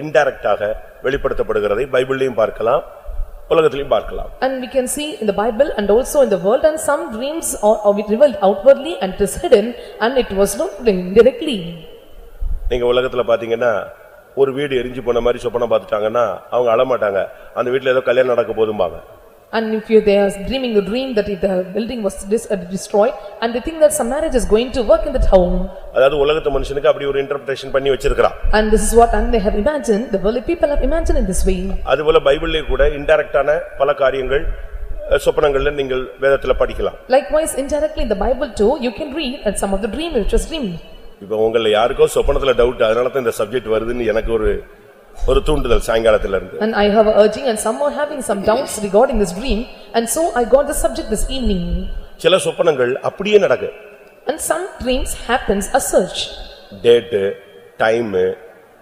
இன்டைரக்டாக வெளிப்படுத்தப்படுகிறதை பைபிள்லயும் பார்க்கலாம் உலகத்திலையும் பார்க்கலாம் And we can see in the Bible and also in the world and some dreams are are revealed outwardly and it is hidden and it was not directly நீங்க உலகத்துல பாத்தீங்கன்னா ஒரு வீடு எரிஞ்சு போன மாதிரி சொப்பனம் பார்த்துட்டாங்கன்னா அவங்க அழமாட்டாங்க அந்த வீட்டுல ஏதோ கல்யாணம் நடக்க போதும்பாங்க And if you they are dreaming a dream that if the building was dis- uh, destroyed and they think that some marriage is going to work in that home. அதாவது உலகத்து மனுஷனுக்கு அப்படி ஒரு இன்டர்பிரேஷன் பண்ணி வச்சிருக்கிறான் And this is what and they have imagined, the worldly people have imagined in this way. அதுபோல பைபிள்லயே கூட இன்டைரக்டான பல காரியங்கள் சொப்பனங்கள்ல நீங்கள் வேதத்துல படிக்கலாம் Likewise indirectly in the Bible too, you can read and some of the dream which was dreamed. இப்ப உங்கள யாருக்கோ சொப்பனத்துல டவுட் அதனால தான் இந்த சப்ஜெக்ட் வருதுன்னு எனக்கு ஒரு ஒரு தூண்டுதல் சாயங்காலத்துல இருந்து And I have a urging and some are having some doubts regarding this dream and so I got the subject this evening. சில சொப்பனங்கள் அப்படியே நடக்கு And some dreams happens as such. Date time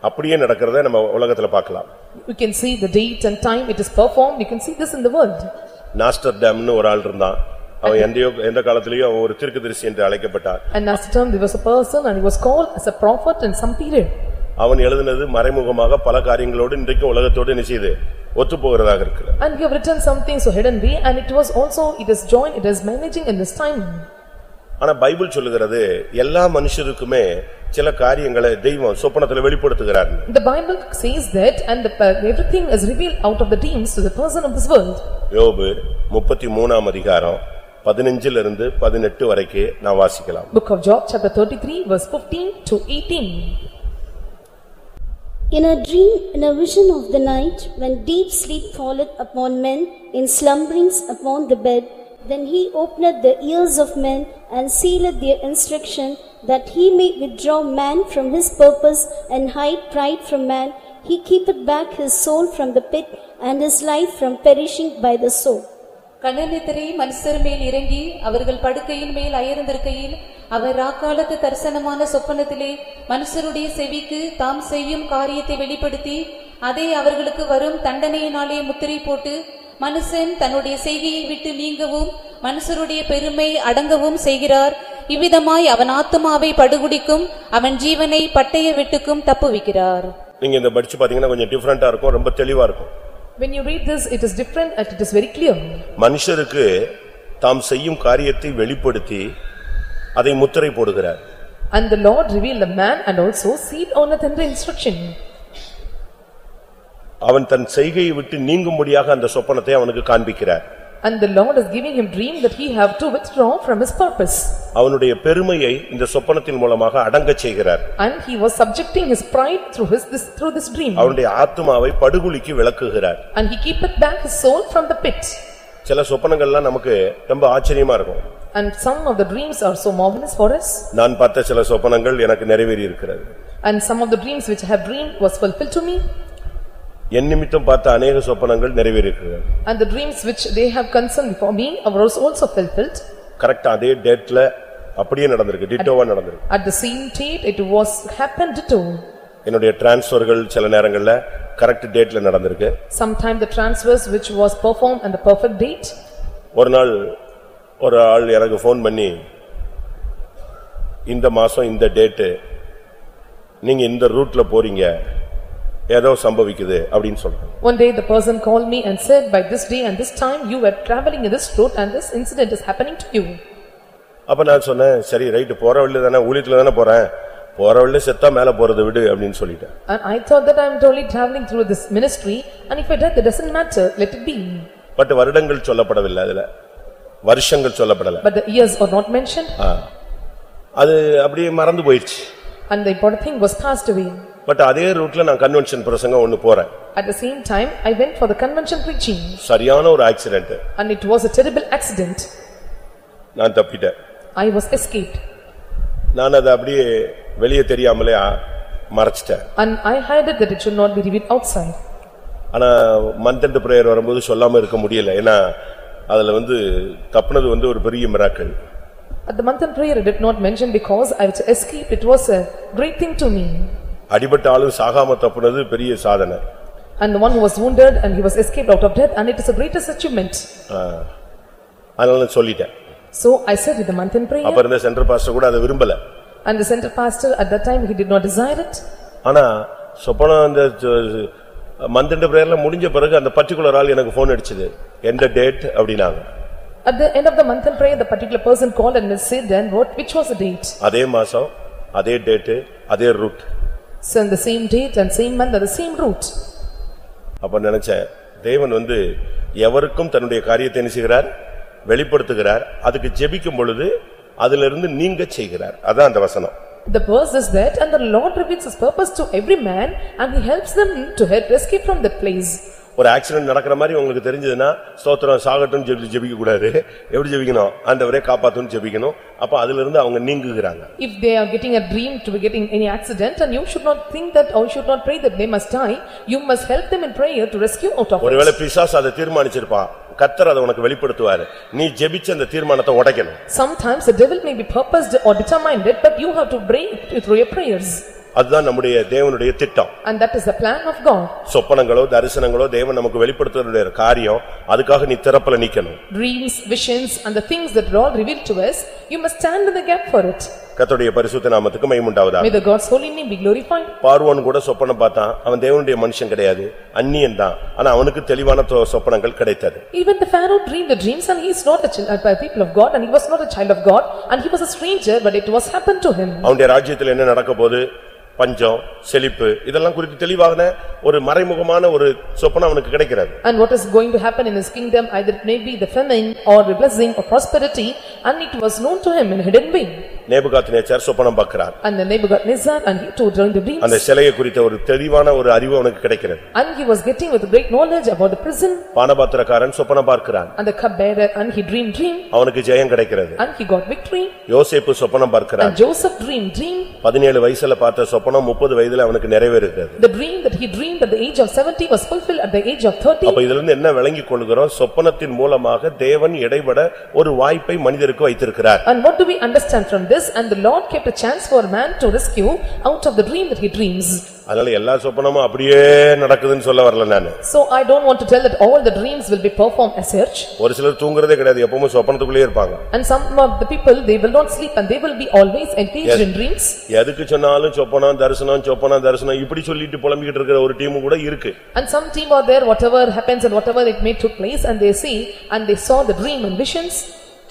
அப்படியே நடக்கிறத நம்ம உலகத்துல பார்க்கலாம் We can see the date and time it is performed, you can see this in the world. நாஸ்டர் டேம்னு ஒரு ஆள் இருந்தான் அவன் எந்தையோ எந்த காலத்திலயும் அவன் ஒரு தீர்க்கதரிசி என்று அழைக்கப்பட்டான் And as the term, there was a person and he was called as a prophet in some period. அவன் எழுதினது மறைமுகமாக பல காரியங்களோடு இன்றைக்கு உலகத்தோடு என்ன செய்யுது ஒத்துப்போகிறதாக இருக்கிறது And he have written something so hidden way and it was also, it is joined, it is managing in this time. ஆனா பைபிள் சொல்லுகிறது எல்லா மனுஷருக்குமே சில காரியங்களை தெய்வம் சொப்பனத்துல வெளிப்படுத்துகிறார் The Bible says that and the- everything is revealed out of the dreams to the person of this world. யோபு முப்பத்தி மூணாம் அதிகாரம் பதினஞ்சிலிருந்து இருந்து பதினெட்டு வரைக்கும் நான் வாசிக்கலாம் Book of Job, chapter thirty-three, verse fifteen to eighteen. In a dream, in a vision of the night, when deep sleep falleth upon men, in slumberings upon the bed, then he openeth the ears of men and sealeth their instruction, that he may withdraw man from his purpose and hide pride from man. He keepeth back his soul from the pit and his life from perishing by the sword. கண்ணனித்திரை மனுஷர் மேல் இறங்கி அவர்கள் படுக்கையின் மேல் அயர்ந்திருக்கையில் அவர் ராக்காலத்து தரிசனமான சொப்பனத்திலே மனுஷருடைய செவிக்கு தாம் செய்யும் காரியத்தை வெளிப்படுத்தி அதை அவர்களுக்கு வரும் தண்டனையினாலே முத்திரை போட்டு மனுஷன் தன்னுடைய செய்கையை விட்டு நீங்கவும் மனுஷருடைய பெருமை அடங்கவும் செய்கிறார். இவ்விதமாய் அவன் ஆத்துமாவை படுகுடிக்கும் அவன் ஜீவனை பட்டய வெட்டுக்கும் தப்புவிக்கிறார். நீங்க இந்த படிச்சு பாத்தீங்கன்னா கொஞ்சம் டிஃபரெண்டா இருக்கும் ரொம்ப தெளிவா இருக்கும். When you read this, it is different and it is very clear. மனுஷருக்கு தாம் செய்யும் காரியத்தை வெளிப்படுத்தி அதை முத்திரை போடுகிறார் And the Lord revealed the man and also sealed on it the instruction. அவன் தன் செய்கையை விட்டு நீங்கும்படியாக அந்த சொப்பனத்தை அவனுக்கு காண்பிக்கிறார் And the Lord is giving him dream that he have to withdraw from his purpose. அவனுடைய பெருமையை இந்த சொப்பனத்தின் மூலமாக அடங்கச் செய்கிறார் And he was subjecting his pride through his, this, through this dream. அவனுடைய ஆத்துமாவை படுகுழிக்கு விளக்குகிறார் And he keepeth back his soul from the pit. சில சொப்பனங்கள்லாம் நமக்கு ரொம்ப ஆச்சரியமா இருக்கும் And some of the dreams are so marvelous for us. நான் பார்த்த சில சொப்பனங்கள் எனக்கு நிறைவேறி இருக்கிறது And some of the dreams which I have dreamed was fulfilled to me. என் நிமித்தம் பார்த்த அநேக சொப்பனங்கள் நிறைவேறி இருக்கிறது And the dreams which they have concerned before me are also fulfilled. கரெக்டா அதே டேட்ல அப்படியே நடந்திருக்கு டிட்டோவா நடந்திருக்கு At the same date, it was happened to. என்னுடைய டிரான்ஸ்பர்கள் சில நேரங்கள்ல கரெக்ட் டேட்ல நடந்திருக்கு Sometime the transfers which was performed on the perfect date. ஒரு நாள் ஒரு ஆள் எனக்கு ஃபோன் பண்ணி இந்த மாசம் இந்த டேட்டு நீங்க இந்த ரூட்ல போறீங்க ஏதோ சம்பவிக்குது அப்படின்னு சொல்றாங்க One day the person called me and said, by this day and this time you were traveling in this route and this incident is happening to you. அப்ப நான் சொன்னேன் சரி ரைட்டு போற வழியில தானே ஊழியத்துல தானே போறேன் போற வழியில செத்தா மேல போறதை விடு அப்படின்னு சொல்லிட்டேன் And I thought that I am only traveling through this ministry and if I die, it doesn't matter, let it be. But வருடங்கள் சொல்லப்படவில்லை அதுல வருஷங்கள் சொல்லப்படல But the years are not mentioned ஆ. அது அப்படியே மறந்து போயிடுச்சு and the important thing was passed away. But அதே ரூட்ல நான் கன்வென்ஷன் பிரசங்கம் ஒன்னு போறேன் At the same time, I went for the convention preaching சரியான ஒரு accident and it was a terrible accident. நான் தப்பிட்டேன் I was escaped நான் அதை அப்படியே வெளியே தெரியாமலே ஆ, மறைச்சிட்டேன் and I hid it that it should not be revealed outside. ஆனா மந்த் எண்ட் பிரேயர் வரும்போது சொல்லாம இருக்க முடியல ஏன்னா அதுல வந்து தப்புனது வந்து ஒரு பெரிய miracle At the month in prayer, I did not mention because I was escaped, it was a great thing to me. அடிபட்ட ஆளும் சாகாம தப்புனது பெரிய சாதனை And the one who was wounded and he was escaped out of death and it is the greatest achievement. அதனால சொல்லிட்டேன் So I said with the month in prayer அப்ப இருந்த centre pastor கூட அதை விரும்பல and the center pastor at that time he did not desire it. ஆனா சொப்பனம் அந்த மந்திர பிரேயர்ல முடிஞ்ச பிறகு அந்த பர்டிகுலர் ஆள் எனக்கு போன் அடிச்சது எந்த டேட் அப்படின்னாங்க At the end of the month in prayer, the particular person called and said then what, which was the date? அதே மாசம் அதே டேட்டு அதே route So in the same date and same month and the same route. அப்ப நினைச்சேன் தேவன் வந்து எவருக்கும் தன்னுடைய காரியத்தை என்ன செய்கிறார் வெளிப்படுத்துகிறார் அதுக்கு ஜெபிக்கும் பொழுது அதிலிருந்து நீங்க செய்கிறார் அதான் அந்த வசனம் The verse is that and the Lord reveals his purpose to every man and he helps them to help escape from that place. ஒரு ஆக்சிடென்ட் நடக்கிற மாதிரி உங்களுக்கு தெரிஞ்சதுன்னா ஸ்தோத்திரம் சாகட்டும் ஜெபி ஜெபிக்க கூடாது எப்படி ஜெபிக்கணும் ஆண்டவரே காப்பாத்துன்னு ஜெபிக்கணும் அப்ப அதுல இருந்து அவங்க நீங்குகிறாங்க If they are getting a dream to be getting any accident and you should not think that or you should not pray that they must die, you must help them in prayer to rescue out of ஒருவேளை. பிசாசு அதை தீர்மானிச்சிருப்பான் கத்தர் அதை உனக்கு வெளிப்படுத்துவாரு நீ ஜெபிச்ச அந்த தீர்மானத்தை உடைக்கணும் Sometimes the devil may be purposed or determined it, but you have to break it through your prayers. அதுதான் நம்முடைய தேவனுடைய திட்டம் And that is the plan of God. சொப்பனங்களோ தரிசனங்களோ தேவன் நமக்கு வெளிப்படுத்துவதுடைய காரியம் அதுக்காக நீ திறப்பல நிக்கணும் Dreams, visions and the things that all revealed to us, you must stand in the gap for it. கர்த்தருடைய பரிசுத்த நாமத்துக்கு மைமுண்டாவதா May the God's holy name be glorified. பார்வோன் கூட சொப்பனம் பார்த்தான் அவன் தேவனுடைய மனுஷன் கிடையாது அந்நியன் தான் ஆனா அவனுக்கு தெளிவான தொ- சொப்பனங்கள் கிடைத்தது Even the Pharaoh dreamed the dreams and he is not a child, a people of God and he was not a child of God and he was a stranger but it was happened to him. அவனுடைய ராஜ்யத்தில் என்ன நடக்க போது பஞ்சம் செழிப்பு இதெல்லாம் குறித்து தெளிவான ஒரு மறைமுகமான ஒரு சொப்பனம் அவனுக்கு கிடைக்கிறது And what is going to happen in his kingdom, either it may be the famine or the blessing or prosperity and it was known to him in hidden way. நேபுகாத் நேச்சார் சொப்பனம் பார்க்கிறார் And the Nebuchadnezzar and he too during the அந்த dreams சிலையை குறித்த ஒரு தெளிவான ஒரு அறிவு அவனுக்கு கிடைக்கிறது and he was getting with great knowledge about the prison பானபாத்திரக்காரன் சொப்பனம் பார்க்கிறான் and the cupbearer and he dreamed dream அவனுக்கு ஜெயம் கிடைக்கிறது and he got victory யோசேப்பு சொப்பனம் பார்க்கிறான் and Joseph dreamed dream. பதினேழு வயசுல பார்த்த சொப்பனம் முப்பது வயதுல அவனுக்கு நிறைவேறுகிறது The dream that he dreamed at the age of seventy was fulfilled at the age of thirty. அப்ப இதுல இருந்து என்ன விளங்கிக் கொள்கிறோம் சொப்பனத்தின் மூலமாக தேவன் இடைபட ஒரு வாய்ப்பை மனிதருக்கு வைத்திருக்கிறார் And what do we understand from this? And the Lord kept a chance for man to rescue out of the dream that he dreams. அதனால எல்லா சொப்பனமும் அப்படியே நடக்குதுன்னு சொல்ல வரல நானு So I don't want to tell that all the dreams will be performed as such. ஒரு சிலர் தூங்குறதே கிடையாது எப்பவும் சொப்பனத்துக்குள்ளேயே இருப்பாங்க And some of the people, they will not sleep and they will be always engaged in dreams. எதுக்கு சொன்னாலும் சொப்பனம் தரிசனம் சொப்பனம் தரிசனம் இப்படி சொல்லிட்டு புலம்பிக்கிட்டு இருக்கிற ஒரு டீம் கூட இருக்கு And some team are there, whatever happens and whatever it may took place and they see and they saw the dream and visions.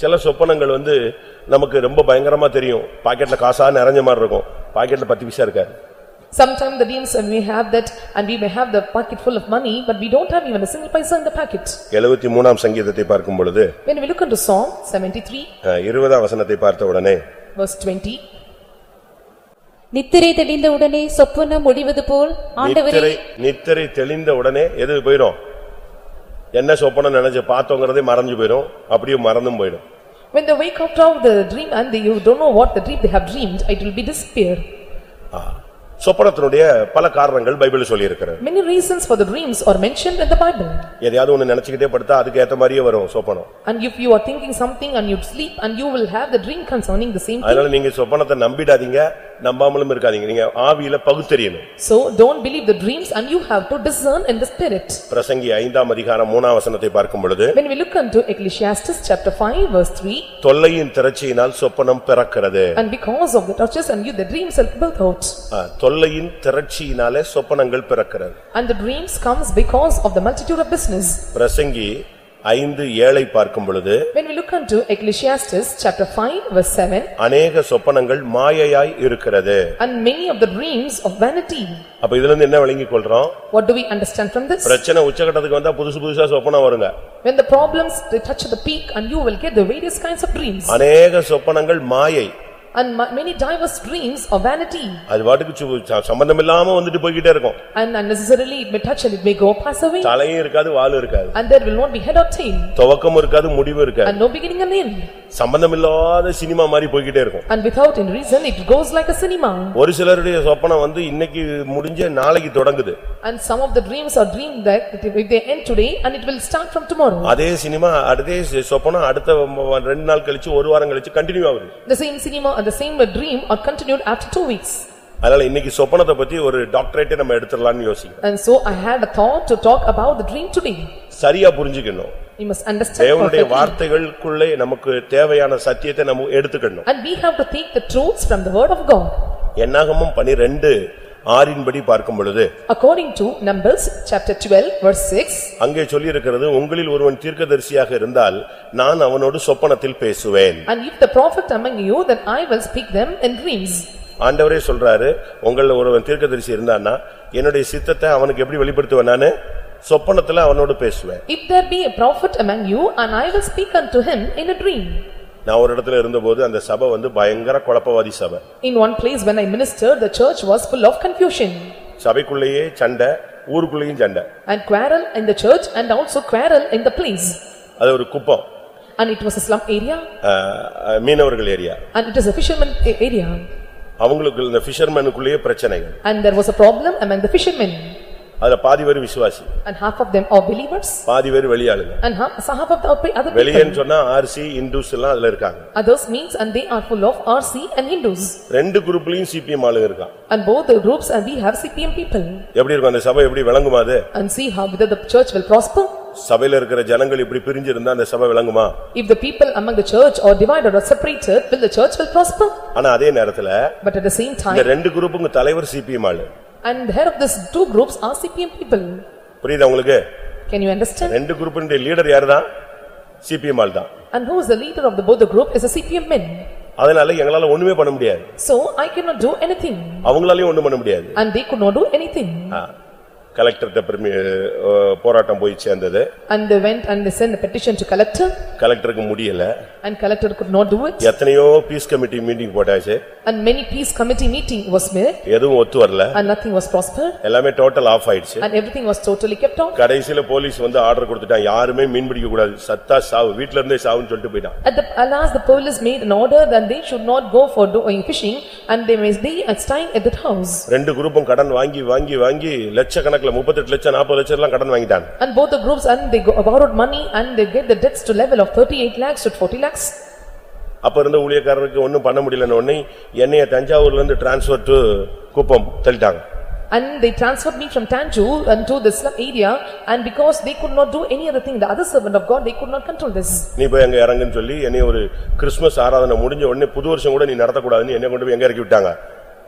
சில சொப்பனங்கள் வந்து நமக்கு ரொம்ப பயங்கரமா தெரியும் பாக்கெட்ல காசா நிறைஞ்ச மாதிரி இருக்கும் பாக்கெட்ல பத்து பைசா இருக்காது Sometime the dreams and we have that and we may have the pocket full of money, but we don't have even a single paisa in the packet. எழுபத்தி மூணாம் சங்கீதத்தை பார்க்கும் பொழுது When we look into Psalm seventy-three, அஹ், இருபதாம் வசனத்தை பார்த்த உடனே verse twenty, நித்திரை தெளிந்த உடனே சொப்பனம் முடிவது போல் ஆண்டவரே நித்திரை நித்திரை தெளிந்த உடனே எது போயிடும் என்ன சொப்பனம் நினைச்சு பார்த்தோங்கிறதே மறைஞ்சு போயிடும் அப்படியே மறந்தும் போயிடும் When they wake up out of the dream and they, you don't know what the dream they have dreamed, it will be disappear. ஆ. சொப்பனத்தினுடைய பல காரணங்கள் பைபிள் சொல்லி இருக்கிறது Many reasons for the dreams are mentioned in the Bible. எதையாவது ஒண்ணு நினைச்சுக்கிட்டே படுத்தா அதுக்கு ஏத்த மாதிரியே வரும் சொப்பனம் And if you are thinking something and you sleep and you will have the dream concerning the same thing. அதனால நீங்க சொப்பனத்தை நம்பிடாதீங்க நம்பாமலும் இருக்காதீங்க நீங்க ஆவியில பகுத்தறியணும் So don't believe the dreams and you have to discern in the spirit. பிரசங்கி ஐந்தாம் அதிகாரம் மூணாம் வசனத்தை பார்க்கும் பொழுது When we look into Ecclesiastes chapter five verse three, தொல்லையின் திரட்சியினால் சொப்பனம் பிறக்கிறது and because of the touches and you the dreams are built out. தொல்லையின் திரட்சியினாலே சொப்பனங்கள் பிறக்கிறது And the dreams comes because of the multitude of business. பிரசங்கி ஐந்து ஏழை பார்க்கும் பொழுது When we look into Ecclesiastes chapter five verse seven, அநேக சொப்பனங்கள் மாயையாய் இருக்கிறது and many of the dreams of vanity. அப்ப இதுல இருந்து என்ன விளங்கிக் கொள்றோம் What do we understand from this? பிரச்சனை உச்சகட்டத்துக்கு வந்தா புதுசு புதுசா சொப்பனம் வருங்க When the problems they touch the peak and you will get the various kinds of dreams. அநேக சொப்பனங்கள் மாயை And ma- many diverse dreams of vanity. அது பாட்டுக்கு சு- ச- சம்பந்தம் இல்லாம வந்துட்டு போய்கிட்டே இருக்கும் And unnecessarily it may touch and it may go pass away. தலையும் இருக்காது வாலும் இருக்காது And there will not be head or tail. துவக்கமும் இருக்காது முடிவும் இருக்காது And no beginning and end. சம்பந்தம் இல்லாத சினிமா மாதிரி போய்கிட்டே இருக்கும் And without any reason it goes like a cinema. ஒரு சிலருடைய சொப்பனம் வந்து இன்னைக்கு முடிஞ்ச நாளைக்கு தொடங்குது And some of the dreams are dreamed that if they end today and it will start from tomorrow. அதே சினிமா அதே சொப்பனம் அடுத்த ம- ரெண்டு நாள் கழிச்சு ஒரு வாரம் கழிச்சு கண்டினியூ ஆகுது The same cinema and the same dream are continued after two weeks. அதனால இன்னைக்கு சொப்பனத்தை பத்தி ஒரு டாக்டரேட்டே நம்ம எடுத்துடலாம்னு யோசிக்கிறேன் And so I had a thought to talk about the dream today. சரியா புரிஞ்சுக்கணும் You must understand தேவனுடைய perfectly. வார்த்தைகளுக்குள்ளே நமக்கு தேவையான சத்தியத்தை நம்ம எடுத்துக்கணும் And we have to take the truths from the word of God. என்னாகமும் பனிரெண்டு ஆறின்படி பார்க்கும் பொழுது According to Numbers, chapter twelve, verse six, அங்கே சொல்லியிருக்கிறது உங்களில் ஒருவன் தீர்க்கதரிசியாக இருந்தால் நான் அவனோடு சொப்பனத்தில் பேசுவேன் And if the prophet among you, then I will speak them in dreams. ஆண்டவரே சொல்றாரு உங்கள ஒருவன் தீர்க்கதரிசி இருந்தான்னா என்னுடைய சித்தத்தை அவனுக்கு எப்படி வெளிப்படுத்துவேன் நானு சொப்பனத்துல அவனோடு பேசுவேன் If there be a prophet among you, and I will speak unto him in a dream. நான் ஒரு இடத்துல இருந்தபோது அந்த சபை வந்து பயங்கர குழப்பவாதி சபை In one place when I ministered, the church was full of confusion. சபைக்குள்ளேயே சண்டை ஊருக்குள்ளேயும் சண்டை And quarrel in the church and also quarrel in the place. அது ஒரு குப்பம் And it was a slum area ah, ah, மீனவர்கள் area and it is a fisherman a- area. அவங்களுக்கு இந்த ஃபிஷர்மேனுக்குள்ளேயே பிரச்சனைகள் And there was a problem among the fishermen. அதுல பாதி பேர் விசுவாசி And half of them are believers பாதி பேர் வெளியாளுங்க and half half of the other வெளியேன்னு people. சொன்னா ஆர்சி இந்துஸ் எல்லாம் அதுல இருக்காங்க Others means and they are full of RC and Hindus. ரெண்டு குரூப்லயும் சிபிஎம் ஆளுங்க இருக்கான் And both the groups and we have CPM people. எப்படி இருக்கும் அந்த சபை எப்படி விளங்குமா அது And see how whether the church will prosper. சபையில இருக்கிற ஜனங்கள் இப்படி பிரிஞ்சிருந்தா அந்த சபை விளங்குமா If the people among the church are divided or separated, will the church will prosper? ஆனா அதே நேரத்துல But at the same இந்த time, ரெண்டு குரூப்புங்க தலைவர் சிபிஎம் ஆளு And the head of these two groups are CPM people. புரியுதா உங்களுக்கு Can you understand? ரெண்டு குரூப்பினுடைய லீடர் யாருதான் சிபிஎம் ஆள் தான் And who is the leader of the both the group is a CPM men. அதனால எங்களால ஒண்ணுமே பண்ண முடியாது So I cannot do anything அவங்களாலயும் ஒண்ணும் பண்ண முடியாது and they could not do anything. கலெக்டர்கிட்ட போராட்டம் போய் சேர்ந்தது And they went and they sent a petition to collector கலெக்டருக்கு முடியல and collector could not do it. எத்தனையோ பீஸ் கமிட்டி மீட்டிங் போட்டாச்சு And many peace committee meeting was made எதுவும் ஒத்து வரல and nothing was prospered எல்லாமே டோட்டல் ஆஃப் ஆயிடுச்சு and everything was totally kept off. கடைசில police வந்து ஆர்டர் கொடுத்துட்டான் யாருமே மீன் பிடிக்க கூடாது சத்தா சாவு வீட்ல இருந்தே சாவுன்னு சொல்லிட்டு போயிட்டான் At the, at last the police made an order that they should not go for doing fishing and they stay at staying at that house. ரெண்டு குரூப்பும் கடன் வாங்கி வாங்கி வாங்கி லட்சக்கணக்குல முப்பத்தெட்டு லட்சம் நாற்பது லட்சம் எல்லாம் கடன் வாங்கிட்டாங்க And both the groups and they go- borrowed money and they get the debts to level of thirty-eight lakhs to forty lakhs. அப்ப இருந்த ஊழியக்காரருக்கு ஒண்ணும் பண்ண முடியலன்னு உடனே என்னைய தஞ்சாவூர்ல இருந்து டிரான்ஸ்பர் டு குப்பம் தள்ளிட்டாங்க And they transferred me from Tanjore and to the slum area and because they could not do any other thing, the other servant of God, they could not control this. நீ போய் அங்க இறங்குன்னு சொல்லி என்னைய ஒரு Christmas ஆராதனை முடிஞ்ச உடனே புது வருஷம் கூட நீ நடத்தக்கூடாதுன்னு என்னை கொண்டு போய் எங்க இறக்கி விட்டாங்க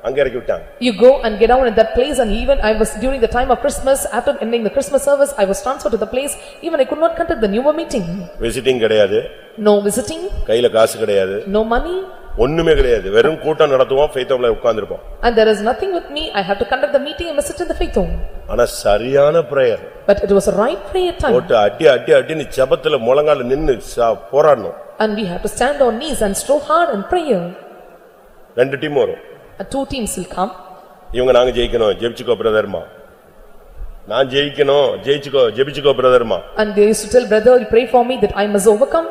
அங்க இறக்கி விட்டாங்க You go and get down at that place and even I was during the time of Christmas, after ending the Christmas service, I was transferred to the place, even I could not conduct the New Year meeting. Visiting கிடையாது No visiting, கையில காசு கிடையாது no money ஒண்ணுமே கிடையாது வெறும் கூட்டம் நடத்துவோம் ஃபெய்த்தோம்ல உட்கார்ந்திருப்போம் and there is nothing with me, I have to conduct the meeting and sit in the faith home. ஆனா சரியான prayer But it was a right prayer time போட்டு அடி அடி அடின்னு ஜெபத்துல முழங்கால நின்னு ச- போராடணும் and we have to stand on knees and strove hard in prayer. ரெண்டு டீம் வரும் And two teams will come இவங்க நாங்க ஜெயிக்கணும் ஜெபிச்சுக்கோ பிரதர்மா நான் ஜெயிக்கணும் ஜெயிச்சுக்கோ ஜெபிச்சுக்கோ பிரதர்மா and they used to tell, "Brother, you pray for me that I must overcome."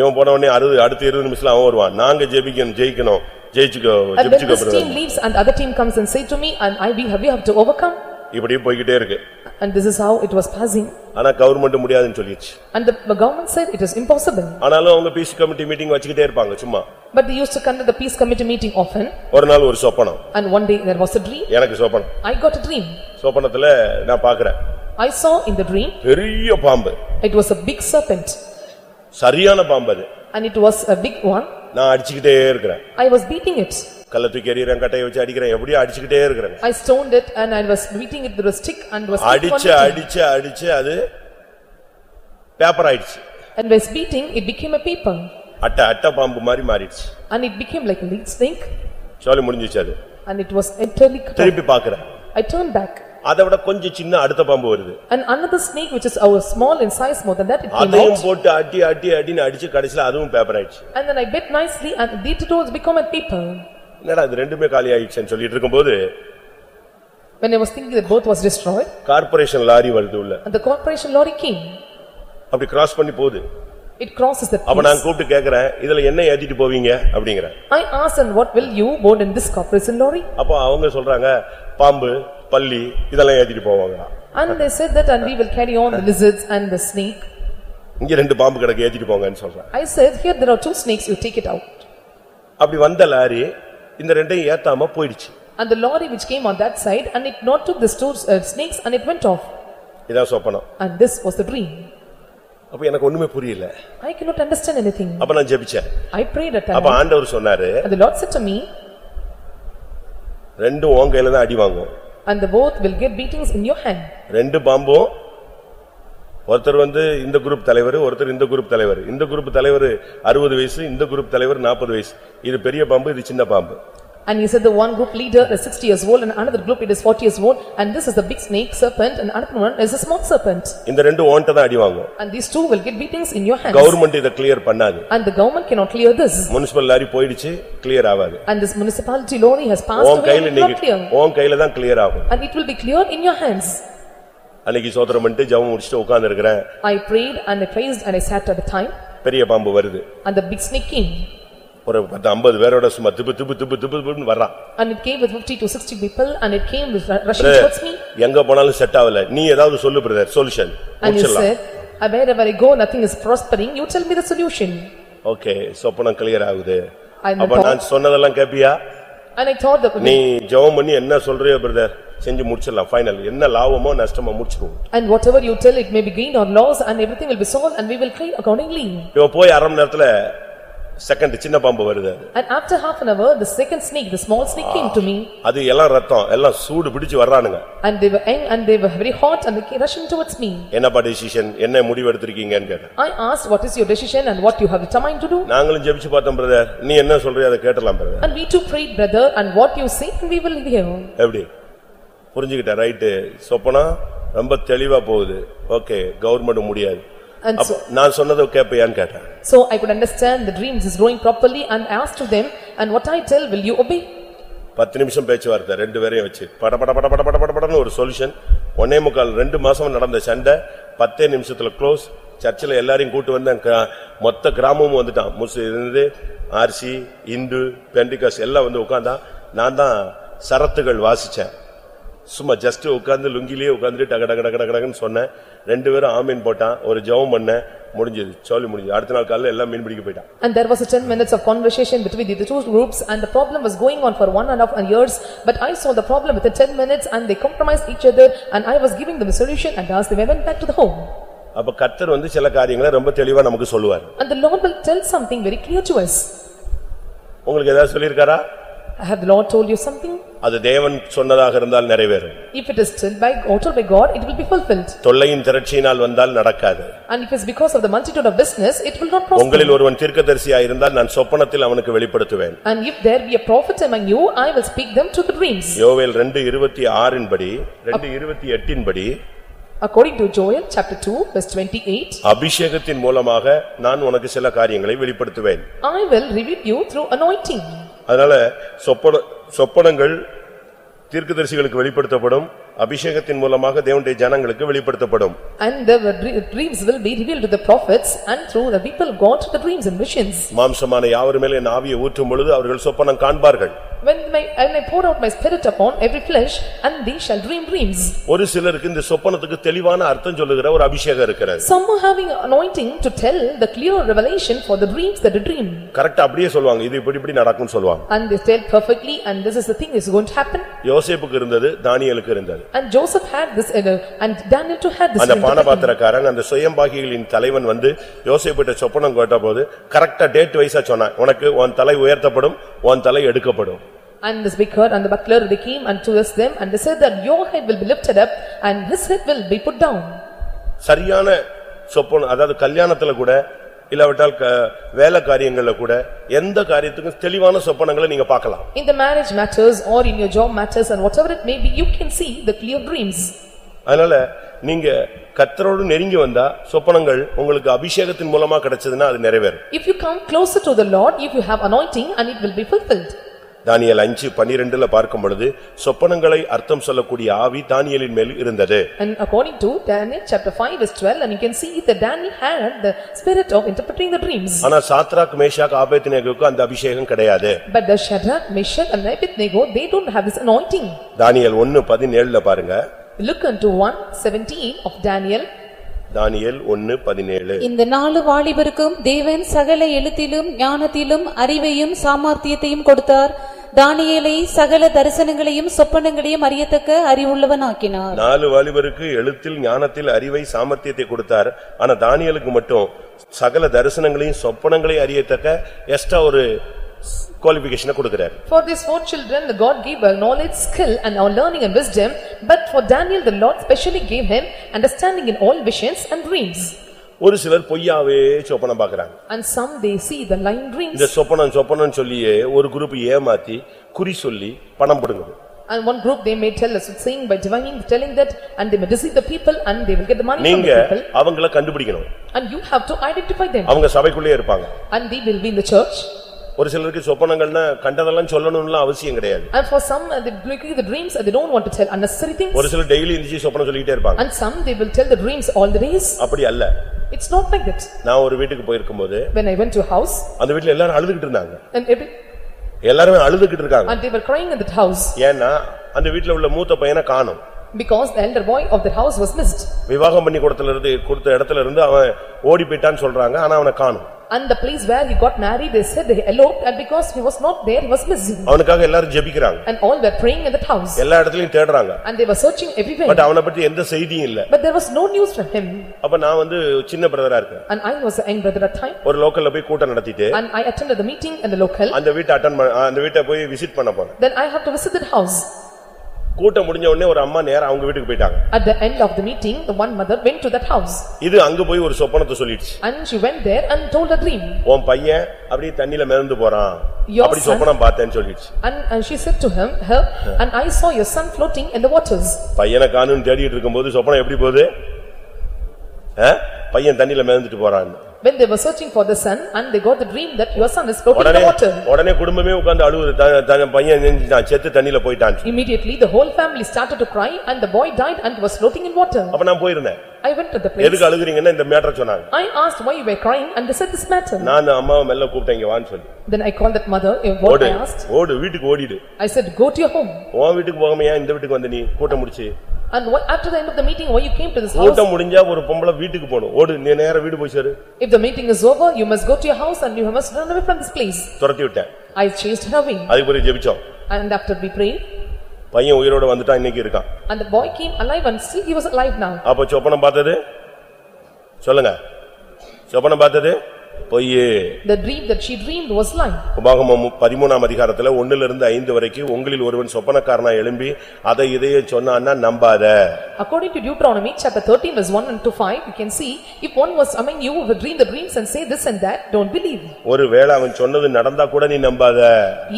இவன் போன உடனே அறுபது அடுத்த இருபது நிமிஷத்துல அவன் வருவான் நாங்க ஜெபிக்கணும் ஜெயிக்கணும் ஜெயிச்சுக்கோ And when ஜெபிச்சுக்கோ this team brother leaves and the other team comes and say to me, "And I, we have, we have to overcome." இப்படியே போய்கிட்டே இருக்கு And this is how it was passing. ஆனா கவர்மெண்ட் முடியாதுன்னு சொல்லிடுச்சு And the the government said it is impossible. ஆனாலும் அவங்க piece committee meeting வச்சுக்கிட்டே இருப்பாங்க சும்மா But they used to conduct the peace committee meeting often ஒரு நாள் ஒரு சொப்பனம் and one day there was a dream. எனக்கு சொப்பனம் I got a dream. சொப்பனத்துல நான் பாக்குறேன் I saw in the dream, பெரிய பாம்பு it was a big serpent சரியான பாம்பு அது and it was a big one. நான் அடிச்சுக்கிட்டே இருக்கிறேன் I was beating it. கல்ல தூக்கி எறியறேன் கட்டையை வச்சு அடிக்கிறேன் எப்படியோ அடிச்சுக்கிட்டே இருக்கிறேன் I stoned it and I was beating it with a stick and was keep on அடிச்சு. அடிச்சு அடிச்சு அது பேப்பர் ஆயிடுச்சு And was beating, it became a paper அட்டை அட்டை பாம்பு மாதிரி மாறிடுச்சு and it became like a lead snake சொல்லி முடிஞ்சிச்சு அது and it was entirely cut off. திருப்பி பாக்குறேன் I turned back அதை விட கொஞ்சம் சின்ன அடுத்த பாம்பு வருது and another snake which is our small in size more than that, it came அதையும் out. போட்டு அடி அடி அடின்னு அடிச்சு கடைசில அதுவும் பேப்பர் ஆயிடுச்சு And then I bit nicely and it too has become a paper. என்னடா இது ரெண்டுமே காலி ஆயிடுச்சுன்னு சொல்லிட்டு இருக்கும்போது When I was thinking that both was destroyed corporation lorry வருது உள்ள and the corporation lorry came, அப்படி கிராஸ் பண்ணி போகுது it crosses the அப்ப நான். கூப்பிட்டு கேக்குறேன் இதுல என்ன ஏத்திட்டு போவீங்க அப்படிங்கிறேன் I asked and what will you board in this corporation lorry? அப்போ அவங்க சொல்றாங்க பாம்பு பல்லி இதெல்லாம் ஏத்திட்டு போவாங்க And they said that and we will carry on the lizards and the snake. இங்க ரெண்டு பாம்பு கிடக்கு ஏத்திட்டு போங்கன்னு சொல்றேன் I said, here there are two snakes, you take it out. அப்படி வந்த லாரி இந்த ரெண்டையும் ஏத்தாம போயிடுச்சு And the lorry which came on that side and it not took the two uh, snakes and it went off. இதான் சொப்பனம் And this was the dream. அப்ப எனக்கு ஒண்ணுமே புரியல I cannot understand anything. அப்ப நான் ஜெபிச்சேன் I prayed at அப்ப time ஆண்டவர் சொன்னாரு and the Lord said to me, ரெண்டும் உன் கையில தான் அடி வாங்கும் and the both will get beatings in your hand. ரெண்டு பாம்பும் ஒருத்தர் வந்து இந்த குரூப் தலைவர் ஒருத்தர் இந்த குரூப் தலைவர் இந்த குரூப் தலைவர் அறுபது வயசு இந்த குரூப் தலைவர் நாற்பது வயசு இது பெரிய பாம்பு இது சின்ன பாம்பு And he said the one group leader is sixty years old and another group it is forty years old and this is the big snake serpent and another one is a small serpent. இந்த ரெண்டு ஓன்ட்ட தான் அடி வாங்கும் And these two will get beatings in your hands. Government இதை clear பண்ணாது And the government cannot clear this. Municipal lorry போயிடுச்சு clear ஆகாது And this municipality lorry has passed உன் away கையில not நீங்க clear. உன் கையில தான் கிளியர் ஆகும் And it will be cleared in your hands. அன்னைக்கு சோத்திரம் பண்ணிட்டு ஜெபம் முடிச்சுட்டு உட்கார்ந்து இருக்கிறேன் I prayed and I praised and I sat at the time பெரிய பாம்பு வருது and the big snake came. ஒரு பத்து ஐம்பது பேரோட சும்மா திப்பு திப்பு திப்பு திப்பு திப்புன்னு வர்றான் And it came with fifty to sixty people and it came with rushing Brother, towards me. எங்க போனாலும் செட் ஆகல நீ ஏதாவது சொல்லு brother solution And he said, "Uh, wherever I go, nothing is prospering, you tell me the solution. Okay சொப்பனம் clear ஆகுது அப்ப நான் சொன்னதெல்லாம் கேப்பியா And I thought that, நீ ஜெபம் பண்ணி என்ன சொல்றியோ பிரதர் செஞ்சு முடிச்சிடலாம் ஃபைனல் என்ன லாபமோ நஷ்டமோ முடிச்சிருவோம் and whatever you tell, it may be gain or loss and everything will be solved and we will claim accordingly. இவன் போய் அரை மணி நேரத்துல செகண்ட் சின்ன பாம்பு வருது. And after half an hour, the second snake, the small snake came to me அது எல்லாம் ரத்தம் எல்லாம் சூடு பிடிச்சு வர்றானுங்க and they were young and they were very hot and they came rushing towards me. என்னப்பா டிசிஷன் என்ன முடிவு எடுத்திருக்கீங்கன்னு கேட்டேன் I asked, "What is your decision and what you have determined to do?" நாங்களும் ஜெபிச்சு பார்த்தோம் பிரதர் நீ என்ன சொல்றியோ அதை கேட்டலாம் brother And we too prayed, brother, and what you say, we will hear. எப்படி புரிஞ்சுக்கிட்டேன். ரைட்டு சொப்பனா ரொம்ப தெளிவா போகுது. ஓகே கவர்மெண்ட் முடியாது. And அப்ப so, நான் சொன்னதை கேட்பியான்னு கேட்டேன். So I could understand the dreams is growing properly and asked to them, "And what I tell, will you obey?" பத்து நிமிஷம் பேச்சுவார்த்தை ரெண்டு பேரையும் வச்சு. பட பட பட பட பட பட படன்னு ஒரு சொல்யூஷன் ஒன்னே முக்கால் ரெண்டு மாசம் நடந்த சண்டை. பத்தே நிமிஷத்துல க்ளோஸ் சர்ச்சில் எல்லாரையும் கூட்டு வந்து அங்க மொத்த கிராமமும் வந்துட்டான். முஸ் இருந்து ஆர்சி இந்து பெண்டிகாஸ் எல்லாம் வந்து உட்கார்ந்தான் நான் தான் சரத்துகள் வாசிச்சேன். சும்மா ஜஸ்ட் உட்கார்ந்து லுங்கிலேயே உட்கார்ந்துட்டு டக டக டக டகன்னு சொன்னேன் ரெண்டு பேரும் ஆமீன் போட்டான் ஒரு ஜெபம் பண்ணேன் முடிஞ்சது சொல்லி முடிஞ்சது அடுத்த நாள் காலையில எல்லாம் மீன் பிடிக்க போயிட்டான் And there was a ten minutes of conversation between the two groups and the problem was going on for one and a half years. But I saw the problem within ten minutes and they compromised each other and I was giving them a solution and as they went back to the home. அப்ப கர்த்தர் வந்து சில காரியங்களை ரொம்ப தெளிவா நமக்கு சொல்லுவார் And the Lord will tell something very clear to us. உங்களுக்கு ஏதாவது சொல்லியிருக்காரா Have the Lord told you something? அது தேவன் சொன்னதாக இருந்தால் நிறைவேறும் If it is told by, or told by God, it will be fulfilled. தொல்லையின் திரட்சியினால் வந்தால் நடக்காது And if it's because of the multitude of business, it will not prosper. உங்களில் ஒருவன் தீர்க்கதரிசியா இருந்தால் நான் சொப்பனத்தில் அவனுக்கு வெளிப்படுத்துவேன் And if there be a prophet among you, I will speak them to the dreams. யோவேல் ரெண்டு இருபத்தி ஆறின் படி ரெண்டு இருபத்தி எட்டின் படி According to Joel, chapter two, verse twenty-eight, அபிஷேகத்தின் மூலமாக நான் உனக்கு சில காரியங்களை வெளிப்படுத்துவேன் I will reveal you through anointing. அதனால சொப்பன சொப்பனங்கள் தீர்க்கதரிசிகளுக்கு வெளிப்படுத்தப்படும். அபிஷேகத்தின் மூலமாக தேவனுடைய ஜனங்களுக்கு வெளிப்படுத்தப்படும். And the dre- dreams will be revealed to the prophets and through the people God the dreams and visions. மாம்சமான யாவர் மேல் என் ஆவியை ஊற்றும் பொழுது அவர்கள் சொப்பனம் காண்பார்கள். When my, and I pour out my spirit upon every flesh and they shall dream dreams. ஒரு சிலருக்கு இந்த சொப்பனத்துக்கு தெளிவான அர்த்தம் சொல்லுகிற ஒரு அபிஷேகம் இருக்கிறது Some are having anointing to tell the clear revelation for the dreams that they dream. கரெக்டா அப்படியே சொல்லுவாங்க இது இப்படி இப்படி நடக்கும்னு சொல்லுவாங்க And they tell perfectly and this is the thing is going to happen. யோசேப்புக்கு இருந்தது தானியேலுக்கு இருந்தது And Joseph had this uh, and Daniel too had this. அந்த interpreting. பானபாத்திரக்காரன் அந்த சுயம்பாகிகளின் தலைவன் வந்து யோசேப்பிட்ட சொப்பனம் கேட்ட போது கரெக்டா டேட் வைஸா சொன்னான் உனக்கு உன் தலை உயர்த்தப்படும் உன் தலை எடுக்கப்படும் And the speaker and the buckler, they came unto us them and they said that your head will be lifted up and his head will be put down. சரியான சொப்பனம் அதாவது கல்யாணத்துல கூட இல்லாவிட்டால் க- வேலை காரியங்கள்ல கூட எந்த காரியத்துக்கும் தெளிவான சொப்பனங்களை நீங்க பார்க்கலாம் In the marriage matters or in your job matters and whatever it may be, you can see the clear dreams. அதனால நீங்க கத்தரோடு நெருங்கி வந்தா சொப்பனங்கள் உங்களுக்கு அபிஷேகத்தின் மூலமா கிடைச்சதுன்னா அது நிறைவேறும் If you come closer to the Lord, if you have anointing and it will be fulfilled. தானியேல் அஞ்சு பன்னிரெண்டுல பார்க்கும் பொழுது சொப்பனங்களை அர்த்தம் சொல்லக்கூடிய ஆவி தானியேலின் மேல் இருந்தது And according to Daniel chapter five verse twelve, and you can see that Daniel had the spirit of interpreting the dreams. ஆனா சாத்ராக் மேஷாக் ஆபேத்நேகோவுக்கு அந்த அபிஷேகம் கிடையாது But the Shadrach, Meshach and Abednego, they don't have this anointing. தானியேல் ஒன்னு பதினேழுல பாருங்க Look unto one seventeen of Daniel. தானியேல் ஒன்னு பதினேழு. இந்த நாலு வாலிபருக்கும் தேவன் சகல எழுத்திலும் ஞானத்திலும் அறிவையும் சாமர்த்தியத்தையும் கொடுத்தார். தானியேலை சகல தரிசனங்களையும் சொப்பனங்களையும் அறியத்தக்க அறிவுள்ளவனாக்கினார். நாலு வாலிபருக்கு எழுத்தில் ஞானத்தில் அறிவை சாமர்த்தியத்தை கொடுத்தார். ஆனா தானியலுக்கு மட்டும் சகல தரிசனங்களையும் சொப்பனங்களையும் அறியத்தக்க எக்ஸ்ட்ரா ஒரு குவாலிபிகேஷனை கொடுக்கிறார் For these four children, the God gave a knowledge, skill and our learning and wisdom, but for Daniel, the Lord specially gave him understanding in all visions and dreams. ஒரு சிலர் பொய்யாவே சொப்பனம் பாக்குறாங்க And some they see the lying dreams. இந்த சொப்பனம் சொப்பனம் சொல்லியே ஒரு group ஏமாத்தி குறி சொல்லி பணம் பிடுங்குது And one group they may tell us, saying by divining, telling that, and they may deceive the people and they will get the money from நீங்க the people. அவங்கள கண்டுபிடிக்கணும் And you have to identify them. அவங்க சபைக்குள்ளே இருப்பாங்க And they will be in the church. ஒரு சிலருக்கு சொப்பனங்கள்னா கண்டதெல்லாம் சொல்லணும்லாம் அவசியம் கிடையாது And for some, uh, they look at the dreams and they don't want to tell unnecessary things. ஒரு சிலர் டெய்லி இருந்துச்சு சொப்பனம் சொல்லிட்டே இருப்பாங்க And some, they will tell the dreams all the days. அப்படி அல்ல It's not like that. நான் ஒரு வீட்டுக்கு போயிருக்கும்போது When I went to a house அந்த வீட்டுல எல்லாரும் அழுதுகிட்டு இருந்தாங்க and every, எல்லாருமே அழுதுகிட்டு இருக்காங்க and they were crying in that house ஏன்னா அந்த வீட்டுல உள்ள மூத்த பையனை காணும் because the elder boy of that house was missed. விவாகம் பண்ணி கொடுத்தல இருந்து கொடுத்த இடத்துல இருந்து அவன் ஓடி போயிட்டான்னு சொல்றாங்க ஆனா அவனை காணும் And the place where he got married, they said they eloped and because he was not there, he was missing. அவனுக்காக எல்லாரும் ஜெபிக்கிறாங்க And all were praying in that house எல்லா இடத்துலயும் தேடுறாங்க and they were searching but everywhere. அவனை பத்தி எந்த செய்தியும் இல்ல But there was no news from him. அப்ப நான் வந்து சின்ன பிரதரா இருக்கேன் And I was a young brother at time ஒரு லோக்கல்ல போய் கூட்டம் நடத்திட்டு and I attended the meeting in the local. அந்த வீட்டை அட்டன் அந்த வீட்டை போய் விசிட் பண்ண போனேன் Then I have to visit that house. கூட்டம் முடிஞ்ச உடனே ஒரு அம்மா நேரா அவங்க வீட்டுக்கு போயிட்டாங்க. At the end of the meeting, the one mother went to that house. இது அங்க போய் ஒரு சொப்பனத்தை சொல்லிடுச்சு. And she went there and told a dream. உன் பையன் அப்படியே தண்ணியில மிதந்து போறான். Your அப்படி son- சொப்பனம் பார்த்தேன்னு சொல்லிடுச்சு. And and she said to him, her, and I saw your son floating in the waters. பையனை காணும்னு தேடிட்டு இருக்கும்போது சொப்பனம் எப்படி போகுது? ஆ? பையன் தண்ணியில மிதந்துட்டு போறான்னு. When they were searching for the son and they got the dream that your son is floating in உடனே the water. உடனே குடும்பமே உட்கார்ந்து அழுவுது த- த- பையன் நெஞ்சிட்டான் செத்து தண்ணியில போயிட்டான் Immediately, the whole family started to cry and the boy died and was floating in water. அப்ப நான் போயிருந்தேன் I went to the place. எதுக்கு அழுகுறீங்கன்னா இந்த மேட்டரை சொன்னாங்க I asked why you were crying and they said this matter. நான் அம்மாவை மெல்ல கூப்பிட்டேன் இங்க வான்னு சொல்லி Then I called that mother, eh, what ஓடு I asked. ஓடு வீட்டுக்கு ஓடிடு I said, go to your home. உன் வீட்டுக்கு போகாம ஏன் இந்த வீட்டுக்கு வந்த நீ கூட்டம் முடிச்சு And what, after the end of the meeting, why you came to this house? கூட்டம் முடிஞ்சா ஒரு பொம்பளை வீட்டுக்கு போகணும் ஓடு நீ நேரா வீடு போய் சேரு If the meeting is over, you must go to your house and you must run away from this place. துரத்தி விட்டேன் I chased her away. அதுக்கு பிறகு ஜெபிச்சோம் And after we prayed, பையன் உயிரோட வந்துட்டான் இன்னைக்கு இருக்கான் and the boy came alive and still he was alive now. அப்ப சொப்பனம் பார்த்தது சொல்லுங்க சொப்பனம் பார்த்தது பொய்யே The dream that she dreamed was lying. உபாகமம் பதிமூணாம் அதிகாரத்துல ஒண்ணுல இருந்து ஐந்து வரைக்கும் உங்களில் ஒருவன் சொப்பனக்காரனா எழும்பி அதை இதையே சொன்னான்னா நம்பாத According to Deuteronomy, chapter thirteen, verse one and to five, you can see, if one was among you who would dream the dreams and say this and that, don't believe. ஒருவேளை அவன் சொன்னது நடந்தா கூட நீ நம்பாத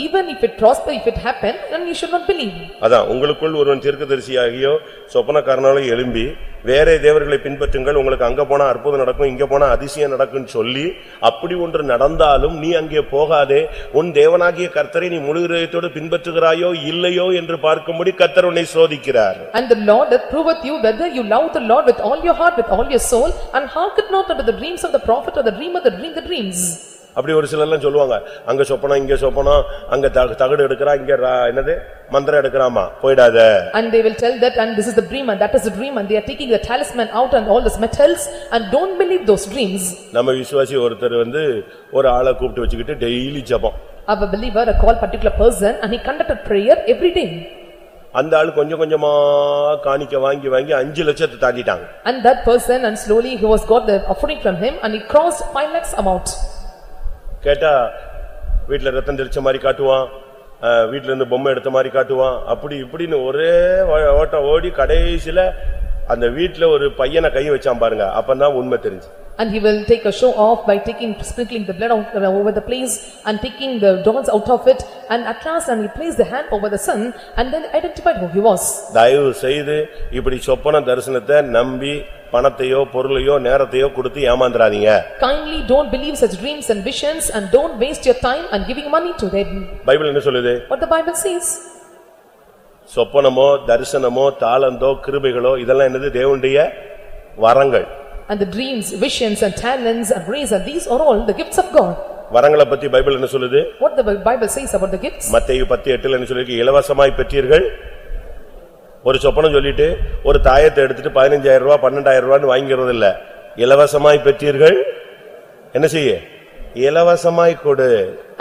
Even if it prosper, if it happen, then you should not believe. அதான் உங்களுக்குள் ஒருவன் தீர்க்கதரிசியாகியோ சொப்பனக்காரனாலோ எழும்பி வேற தேவர்களை பின்பற்றுங்கள் உங்களுக்கு அங்க போனா அற்புதம் நடக்கும் இங்க போனா அதிசயம் நடக்கும்னு சொல்லி அப்படி ஒன்று நடந்தாலும் நீ அங்கே போகாதே உன் தேவனாகிய கர்த்தரை நீ முழு இதயத்தோடு பின்பற்றுகிறாயோ இல்லையோ என்று பார்க்கும்படி கர்த்தர் உன்னை சோதிக்கிறார் And the Lord that proveth you whether you love the Lord with all your heart, with all your soul, and hearken not unto the dreams of the prophet or the dream of the dream the dreams. அப்படி ஒரு சிலர்லாம் சொல்லுவாங்க அங்க சொப்பனம் இங்க சொப்பனம் அங்க தக- தகடு எடுக்கிறா இங்க என்னது மந்திரம் எடுக்கிறாமா போயிடாத And they will tell that, and this is the dream, and that is the dream, and they are taking the talisman out and all these metals, and don't believe those dreams. நம்ம விசுவாசி ஒருத்தர் வந்து ஒரு ஆளை கூப்பிட்டு வச்சுக்கிட்டு daily ஜெபம் Our believer, a called particular person, and he conducted prayer every day. அந்த ஆள் கொஞ்சம் கொஞ்சமா காணிக்க வாங்கி வாங்கி அஞ்சு லட்சத்தை தாண்டிட்டாங்க And that person, and slowly he was got the offering from him, and he crossed five lakhs amount. கேட்டா வீட்டில் ரத்தம் தெளிச்ச மாதிரி காட்டுவான். வீட்டில இருந்து பொம்மை எடுத்த மாதிரி காட்டுவான். அப்படி இப்படின்னு ஒரே ஓட்டம் ஓடி கடைசியில அந்த வீட்டில் ஒரு பையனை கை வச்சான் பாருங்க. அப்பதான் உண்மை தெரிஞ்சு. And he will take a show off by taking, sprinkling the blood out- uh, over the place and taking the dogs out of it. And at last, and he placed the hand over the son and then identified who he was. தயவு செய்து இப்படி சொப்பன தரிசனத்தை நம்பி பணத்தையோ பொருளையோ நேரத்தையோ கொடுத்து ஏமாந்துறாதீங்க Kindly don't believe such dreams and visions and don't waste your time and giving money to them. Bible என்ன சொல்லுது What the Bible says. சொப்பனமோ தரிசனமோ தாளந்தோ கிருபைகளோ இதெல்லாம் என்னது தேவனுடைய வரங்கள் And the dreams, visions and talents and grace and these are all the gifts of God. வரங்களை பத்தி Bible என்ன சொல்லுது What the Bible says about the gifts? மத்தேயு பத்து எட்டுல என்ன சொல்லிருக்கு இலவசமாய் பெற்றீர்கள் ஒரு சொப்பனம் சொல்லிட்டு ஒரு தாயத்தை எடுத்துட்டு பதினஞ்சாயிரம் ரூபாய் பன்னெண்டாயிரம் ரூபான்னு வாங்கிறது இல்ல இலவசமாய் பெற்றீர்கள் என்ன செய்ய இலவசமாய் கொடு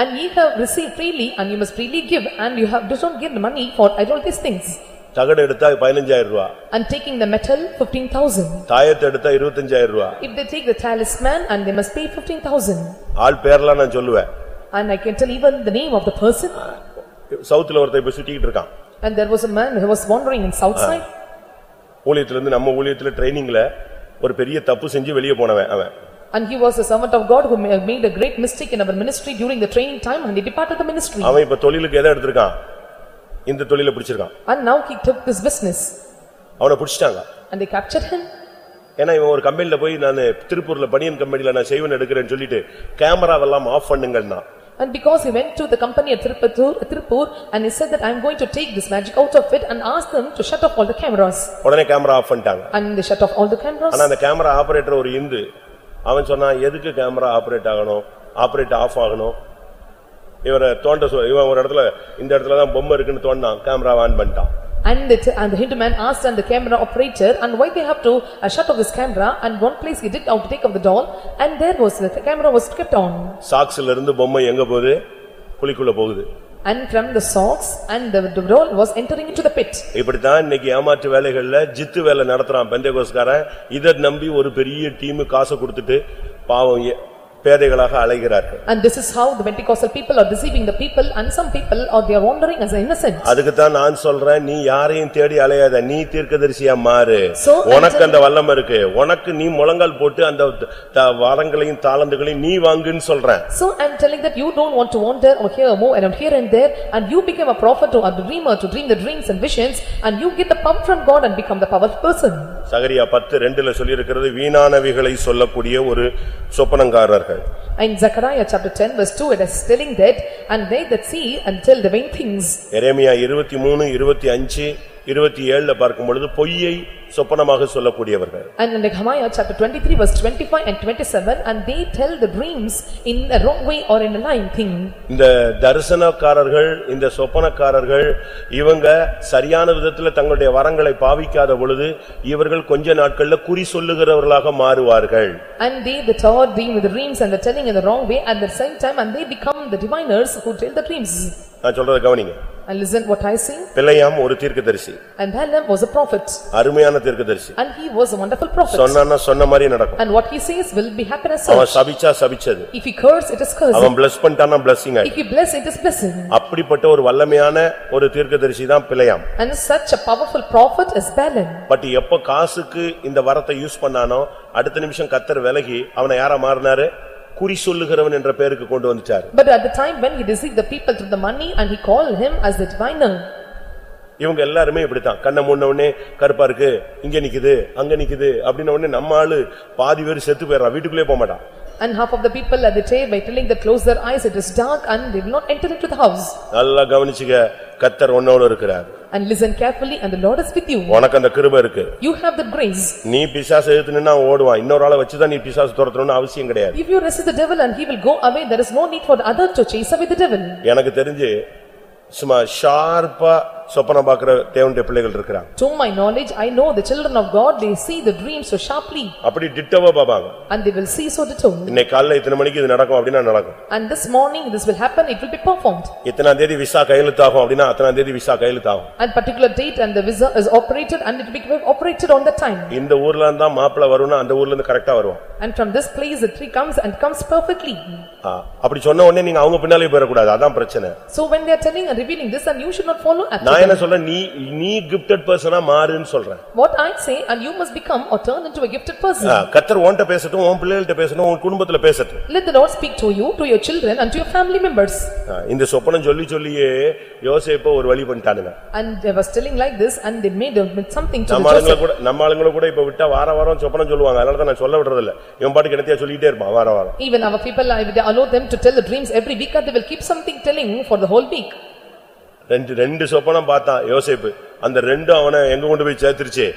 And ye have received freely and you must freely give and you have, do not give the money for all these things. தகடு எடுத்தா பதினஞ்சாயிரம் ரூபா And taking the metal, fifteen thousand. தாயத்தை எடுத்தா இருபத்தஞ்சாயிரம் ரூபா If they take the talisman and they must pay fifteen thousand. ஆள் பேர்லாம் நான் சொல்லுவேன் And I can tell even the name of the person. சவுத்துல ஒருத்தன் இப்ப சுத்திக்கிட்டு இருக்கான் And there was a man who was wandering in south side. ஊழியத்துல இருந்து நம்ம ஊழியத்துல ட்ரைனிங்ல ஒரு பெரிய தப்பு செஞ்சு வெளியே போனவன் அவன் And he was a servant of God who ma- made a great mistake in our ministry during the training time and he departed the ministry. அவன் இப்ப தொழிலுக்கு எதை எடுத்திருக்கான் இந்த தொழிலை பிடிச்சிருக்கான் And now he took this business அவனை பிடிச்சிட்டாங்க and they captured him. ஏன்னா இவன் ஒரு கம்பெனில போய் நான் திருப்பூர்ல பனியன் கம்பெனில நான் செய்வன் எடுக்கிறேன்னு சொல்லிட்டு கேமராவெல்லாம் ஆஃப் பண்ணுங்கன்னா And because he went to the company at Tirupur, Tirupur and he said that I am going to take this magic out of it and asked them to shut off all the cameras. உடனே camera off பண்ணிட்டாங்க And they shut off all the cameras. ஆனா அந்த camera operator ஒரு இந்து அவன் சொன்னான் எதுக்கு camera operate ஆகணும் operate off ஆகணும் இவரை தோண்ட சொ- இவன் ஒரு இடத்துல இந்த இடத்துல தான் பொம்மை இருக்குன்னு தோண்டான் கேமரா ஆன் பண்ணிட்டான் And the, and the Hindu man asked and the camera operator and why they have to uh, shut off this camera and one place he did out to take off the doll and there was, the camera was kept on. சாக்ஸ்ல இருந்து பொம்மை எங்க போகுது குழிக்குள்ள போகுது And from the socks and the the doll was entering into the pit. இப்படித்தான் இன்னைக்கு ஏமாற்று வேலைகள்ல ஜித்து வேலை நடத்துறான் பெந்தேகோஸ்காரன் இதை நம்பி ஒரு பெரிய டீம் காசை கொடுத்துட்டு பாவம் பேதைகளாக அலைகிறார்கள் And this is how the Pentecostal people are deceiving the people and some people are they are wandering as innocent. அதுக்குத்தான் நான் சொல்றேன் நீ யாரையும் தேடி அலையாத நீ தீர்க்கதரிசியா மாறு So, உனக்கு அந்த வல்லம் இருக்கு உனக்கு நீ முழங்கால் போட்டு அந்த த- வரங்களையும் தாளந்துகளையும் நீ வாங்குன்னு சொல்றேன் So I am telling that you don't want to wander or here move around here and there and you become a prophet or a dreamer to dream the dreams and visions and you get the power from God and become the powerful person. சகரியா பத்து ரெண்டுல சொல்லியிருக்கிறது வீணானவைகளை சொல்லக்கூடிய ஒரு சொப்பனங்காரர்கள் In Zechariah chapter ten verse two it is telling that and they that see and tell the vain things. எரேமியா இருபத்தி மூணு இருபத்தி அஞ்சு இருபத்தி ஏழுல பார்க்கும் பொழுது பொய்யை சொப்பனமாக சொல்லக்கூடியவர்கள் And in Nehemiah chapter twenty-three verse twenty-five and twenty-seven and they tell the dreams in a wrong way or in a lying thing. இந்த தரிசனக்காரர்கள் இந்த சொப்பனக்காரர்கள் இவங்க சரியான விதத்துல தங்களுடைய வரங்களை பாவிக்காத பொழுது இவர்கள் கொஞ்ச நாட்கள்ல குறி சொல்லுகிறவர்களாக மாறுவார்கள் And they that are dreaming the dreams and the telling in the wrong way at the same time and they become the diviners who tell the dreams. நான் சொல்றதை கவனிங்க And listen what I say. பிள்ளையாம் ஒரு தீர்க்கதரிசி And Balaam was a prophet அருமையான தீர்க்கதரிசி and he was a wonderful prophet. சொன்னான்னா சொன்ன மாதிரி நடக்கும் And what he says will be happen as அவன் such. சபிச்சா சபிச்சது If he curse, it is cursed. அவன் bless பண்ணிட்டான்னா blessing If he bless, it is blessing. அப்படிப்பட்ட ஒரு வல்லமையான ஒரு தீர்க்கதரிசி தான் பிள்ளையாம் And such a powerful prophet is Balaam. But எப்ப காசுக்கு இந்த வரத்தை யூஸ் பண்ணானோ அடுத்த நிமிஷம் கத்தர் விலகி அவனை யாரா மாறினாரு குறி சொல்லுகிறவன் என்ற பேருக்கு கொண்டு வந்துட்டாரு. But at the time when he deceived the people through the money and he called him as the diviner. இவங்க எல்லாருமே இப்படித்தான். கண்ணை மூடின உடனே கருப்பா இருக்கு இங்க நிக்குது அங்க நிக்குது அப்படின்ன உடனே நம்ம ஆளு பாதி பேர் செத்து போயிடறான் வீட்டுக்குள்ளே போக மாட்டான். And half of the people at the table by telling that close their eyes, it is dark and they will not enter into the house. நல்லா கவனிச்சுக்க கத்தர் உன்னோடு இருக்கிறார் And listen carefully and the Lord is with you. உனக்கு அந்த கிருபை இருக்கு You have that grace. நீ பிசாசு எழுத்துனா ஓடுவான் இன்னொரு ஆளை வச்சுதான் நீ பிசாசு துரத்தணும்னு அவசியம் கிடையாது If you resist the devil and he will go away, there is no need for the other to chase away the devil. எனக்கு தெரிஞ்சு சும்மா ஷார்ப்பா சொப்பனம் பாக்குற தேவனுடைய பிள்ளைகள் இருக்கிறாங்க To my knowledge, I know the children of God, they see the dreams so sharply அப்படி டிட்டவா பாப்பாங்க and they will see so little. இன்னைக்கு காலைல இத்தனை மணிக்கு இது நடக்கும் அப்படின்னா நடக்கும் And this morning, this will happen, it will be performed. இத்தனாம் தேதி விசா கையெழுத்தாகும் அப்படின்னா அத்தனாம் தேதி விசா கையெழுத்தாகும் And particular date and the visa is operated and it will be operated on the time. இந்த ஊர்ல இருந்தா மாப்பிள்ளை வரும்னா அந்த ஊர்ல இருந்து கரெக்டா வருவான் And from this place, the tree comes and comes perfectly. ஆ, அப்படி சொன்ன உடனே நீங்க அவங்க பின்னாலே போயிடக்கூடாது அதான் பிரச்சனை So when they are telling and revealing this and you should not follow after நான் them. என்ன சொல்றேன் நீ நீ கிஃப்டட் பர்சனா மாறுன்னு சொல்றேன் What I say and you must become or turn into a gifted person. ஆ, கத்தர் உன்கிட்ட பேசட்டும் உன் பிள்ளைகள்ட்ட பேசட்டும் உன் குடும்பத்துல பேசட்டும் Let the Lord speak to you, to your children and to your family members. இந்த சொப்பனம் சொல்லி சொல்லியே யோசேப்ப ஒரு வழி பண்ணிட்டானுங்க And they was telling like this and they made something to நம்ம Joseph. கூட நம்ம ஆளுங்களை கூட இப்ப விட்டா வார வாரம் சொப்பனம் சொல்லுவாங்க அதனால தான் நான் சொல்ல விடுறது இல்ல இவன் பாட்டுக்கு என்னத்தையா சொல்லிட்டே இருப்பான் வார வாரம் Even our people, I will allow them to tell the dreams every week they will keep something telling for the whole week. ரெண்டு ரெண்டு சொப்பனம் பார்த்தான் யோசேப்பு அந்த ரெண்டும் அவனை எங்க கொண்டு போய் சேர்த்துருச்சு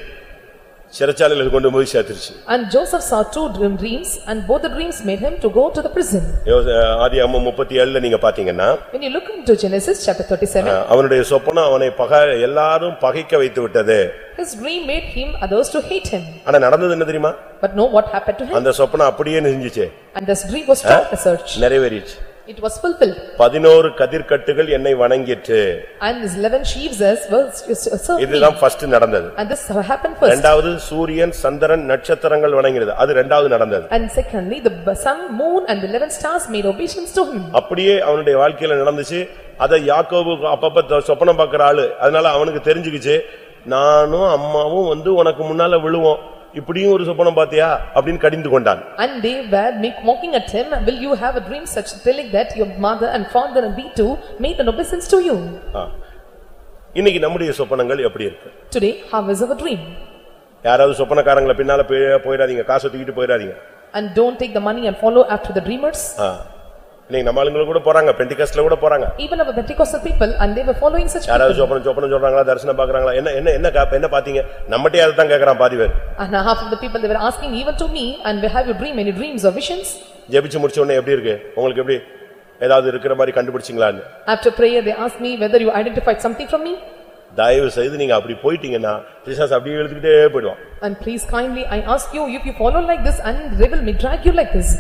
சிறைச்சாலையில கொண்டு போய் சேர்த்துருச்சு And Joseph saw two dream- dreams and both the dreams made him to go to the prison. ஆதி அம்மா முப்பத்தி ஏழுல நீங்க பாத்தீங்கன்னா When you look into Genesis chapter thirty-seven, அஹ், அவனுடைய சொப்பனம் அவனை பகை எல்லாரும் பகைக்க வைத்து விட்டது his dream made him others to hate him. ஆனா நடந்தது என்ன தெரியுமா But know what happened to him? அந்த சொப்பனம் அப்படியே செஞ்சுச்சு And this dream was taught as such. நிறைவேறிச்சு It was fulfilled. பதினோரு கதிர்கட்டுகள் என்னை வணங்கிற்று And his eleven sheaves as well served me. இதுதான் ஃபர்ஸ்ட் நடந்தது And this happened first. ரெண்டாவது சூரியன் சந்திரன் நட்சத்திரங்கள் வணங்கினது அது ரெண்டாவது நடந்தது And secondly, the b- sun, moon and the eleven stars made obeisance to him. அப்படியே அவனுடைய வாழ்க்கையில நடந்துச்சு அதை யாக்கோபு அப்பப்ப த- சொப்பனம் பார்க்கிற ஆளு அதனால அவனுக்கு தெரிஞ்சுக்கிச்சு நானும் அம்மாவும் வந்து உனக்கு முன்னால விழுவோம் இப்படியும் ஒரு சொப்பனம் பாத்தியா அப்படின்னு கடிந்து கொண்டான் And they were mocking at him, will you have a dream such telling that your mother and father and we too made an obeisance to you? இன்னைக்கு நம்முடைய சொப்பனங்கள் எப்படி இருக்கு Today, how is our dream? யாராவது சொப்பனக்காரங்களை பின்னால போய்- போயிடாதீங்க காசை தூக்கிட்டு போயிடாதீங்க And don't take the money and follow after the dreamers. இன்னைக்கு நம்ம ஆளுங்களும் கூட போறாங்க பெண்டிகாஸ்ட்ல கூட போறாங்க Even our Pentecostal people and they were following such யாராவது. சொப்பனம் சொப்பனம் சொல்றாங்களா தரிசனம் பாக்குறாங்களா என்ன என்ன என்ன பாத்தீங்க நம்மகிட்டயே அதை தான் கேக்குறான் பாதி பேர் And half of the people they were asking even to me and have you dream any dreams or visions? ஜெபிச்சு முடிச்ச உடனே எப்படி இருக்கு உங்களுக்கு எப்படி ஏதாவது இருக்கிற மாதிரி கண்டுபிடிச்சிங்களான்னு After prayer, they asked me whether you identified something from me. தயவு செய்து நீங்க அப்படி போயிட்டீங்கன்னா பிசாசு அப்படியே எழுதுகிட்டே போயிடுவான் And please kindly, I ask you, if you follow like this and devil may drag you like this.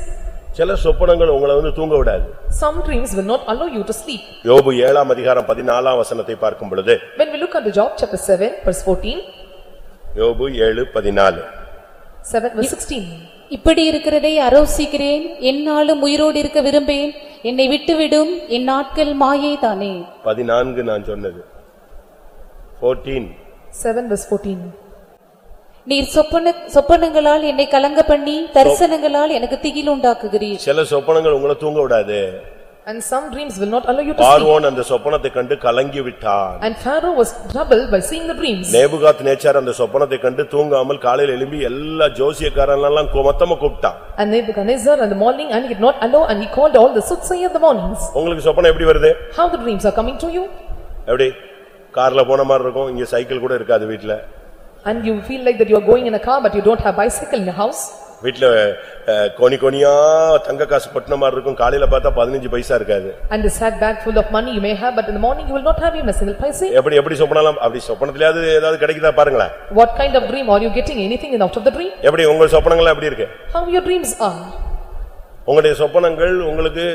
சில சொப்பனங்கள் உங்களை வந்து தூங்க விடாது Some dreams will not allow you to sleep. யோபு ஏழாம் அதிகாரம் பதினாலாம் வசனத்தை பார்க்கும் பொழுது When we look at the Job chapter seven verse fourteen, யோபு ஏழு பதினாலு seven verse sixteen. இப்படி இருக்கிறதை அரோசிக்கிறேன் என்னாலும் உயிரோடு இருக்க விரும்பேன் என்னை விட்டுவிடும் என் நாட்கள் மாயை தானே பதினான்கு நான் சொன்னது போர்டீன் Seven verse fourteen. நீர் சொப்பன சொப்பனங்களால் என்னை கலங்க பண்ணி தரிசனங்களால் எனக்கு திகில் உண்டாக்குகிறீர் சில சொப்பனங்கள் உங்களை தூங்க விடாது And some dreams will not allow you to sleep. பார்வோன் அந்த சொப்பனத்தை கண்டு கலங்கி விட்டான் And Pharaoh was troubled by seeing the dreams. நேபுகாத் நேச்சார் அந்த சொப்பனத்தை கண்டு தூங்காமல் காலையில் எழும்பி எல்லா ஜோசியக்காரன் மொத்தமா கூப்பிட்டான் And Nebuchadnezzar in the morning and he did not allow and he called all the soothsayer in the mornings. உங்களுக்கு சொப்பனம் எப்படி வருது How the dreams are coming to you? எப்படி கார்ல போன மாதிரி இருக்கும் இங்க சைக்கிள் கூட இருக்காது வீட்ல And you feel like that you are going in a car but you don't have bicycle in your house. வீட்ல அஹ், கோணி கோணியா தங்க காசு பட்டின மாதிரி இருக்கும் காலையில பார்த்தா பதினஞ்சு பைசா இருக்காது And the sack bag full of money you may have but in the morning you will not have even a single paisa. எப்படி எப்படி சொப்பனலாம் அப்படி சொப்பனத்திலயாவது ஏதாவது கிடைக்குதா பாருங்களேன் What kind of dream are you getting anything out of the dream? எப்படி உங்க சொப்பனங்கள் எப்படி இருக்கு How your dreams are? உங்களுடைய சொப்பனங்கள் உங்களுக்கு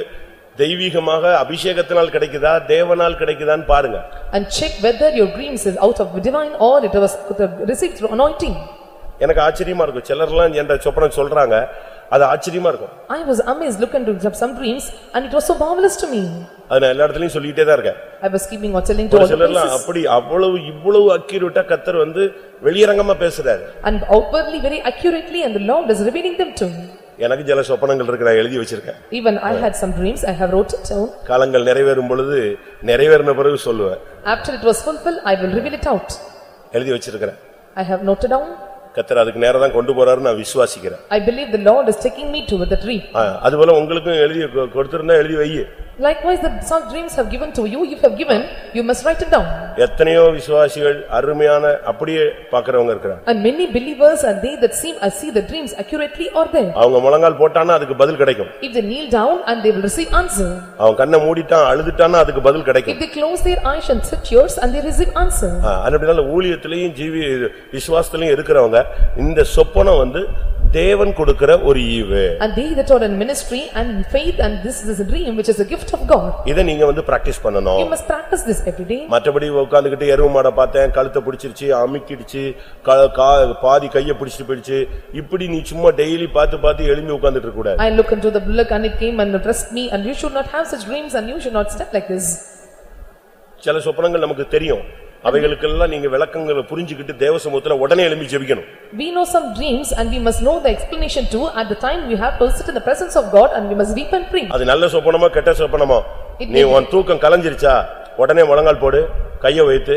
தெய்வீகமாக அபிஷேகத்தினால் கிடைக்குதா தேவனால் கிடைக்குதான்னு பாருங்க And check whether your dreams is out of divine or it was received through anointing. எனக்கு ஆச்சரியமா இருக்கும் சிலர்லாம் என்ற சொப்பனம் சொல்றாங்க அது ஆச்சரியமா இருக்கும் I was amazed look into some- dreams and it was so marvelous to me. நான் எல்லா இடத்துலயும் சொல்லிட்டே தான் இருக்கேன் I was keeping on telling to all the சிலர்லாம். அப்படி அவ்வளவு இவ்வளவு அக்யூரேட்டா கத்தர் வந்து வெளியரங்கமா பேசுறாரு And outwardly very accurately and the Lord is revealing them to me. எனக்கு சில சொப்பனங்கள் இருக்கு நான் எழுதி வச்சிருக்கேன் Even I had some dreams, I have wrote it down. காலங்கள் நிறைவேறும் பொழுது நிறைவேறின பிறகு சொல்லுவேன் After it was fulfilled, I will reveal it out. எழுதி வச்சிருக்கிறேன் I have noted down. கத்தர் அதுக்கு நேரா தான் கொண்டு போறாருன்னு நான் விசுவாசிக்கிறேன் I believe the Lord is taking me toward the dream. ஆ, அதுபோல உங்களுக்கும் எழுதி கொ- கொடுத்திருந்தா எழுதி வை Likewise, the some dreams have given to you, if you have given, you must write it down. எத்தனையோ விசுவாசிகள் அருமையான அப்படியே பாக்குறவங்க இருக்கிறாங்க And many believers and they that seem, I see the dreams accurately are there. அவங்க முழங்கால் போட்டான்னா அதுக்கு பதில் கிடைக்கும் If they kneel down and they will receive answer. அவன் கண்ணை மூடிட்டான் அழுதுட்டான்னா அதுக்கு பதில் If கிடைக்கும் they close their eyes and sit yours and they receive answer. ஆ, அப்படினால ஊழியத்திலையும் ஜீவி விசுவாசத்திலையும் இருக்கிறவங்க இந்த சொப்பனம் வந்து தேவன் கொடுக்கிற ஒரு ஈவு And they that are in ministry and faith and this is a dream which is a gift of God. இதை நீங்க வந்து பிராக்டிஸ் பண்ணணும் You must practice this every day. மற்றபடி உட்கார்ந்துகிட்டு எருவு மாடை பார்த்தேன் கழுத்தை பிடிச்சிருச்சு அமுக்கிடுச்சு பாதி கைய பிடிச்சிட்டு போயிடுச்சு இப்படி நீ சும்மா டெய்லி பார்த்து பார்த்து எழும்பி உட்கார்ந்துட்டு இருக்க கூடாது I look into the bullock and it came and dressed me and you should not have such dreams and you should not step like this. சில சொப்பனங்கள் நமக்கு தெரியும் அவைகளுக்கெல்லாம் நீங்க விளக்கங்களை புரிஞ்சுக்கிட்டு தேவ சமூகத்துல உடனே எழும்பி ஜெபிக்கணும் We know some dreams and we must know the explanation too. At the time we have to sit in the presence of God and we must weep and pray. அது நல்ல சொப்பனமா கெட்ட சொப்பனமா நீ உன் தூக்கம் கலைஞ்சிருச்சா உடனே முழங்கால் போடு கைய வைத்து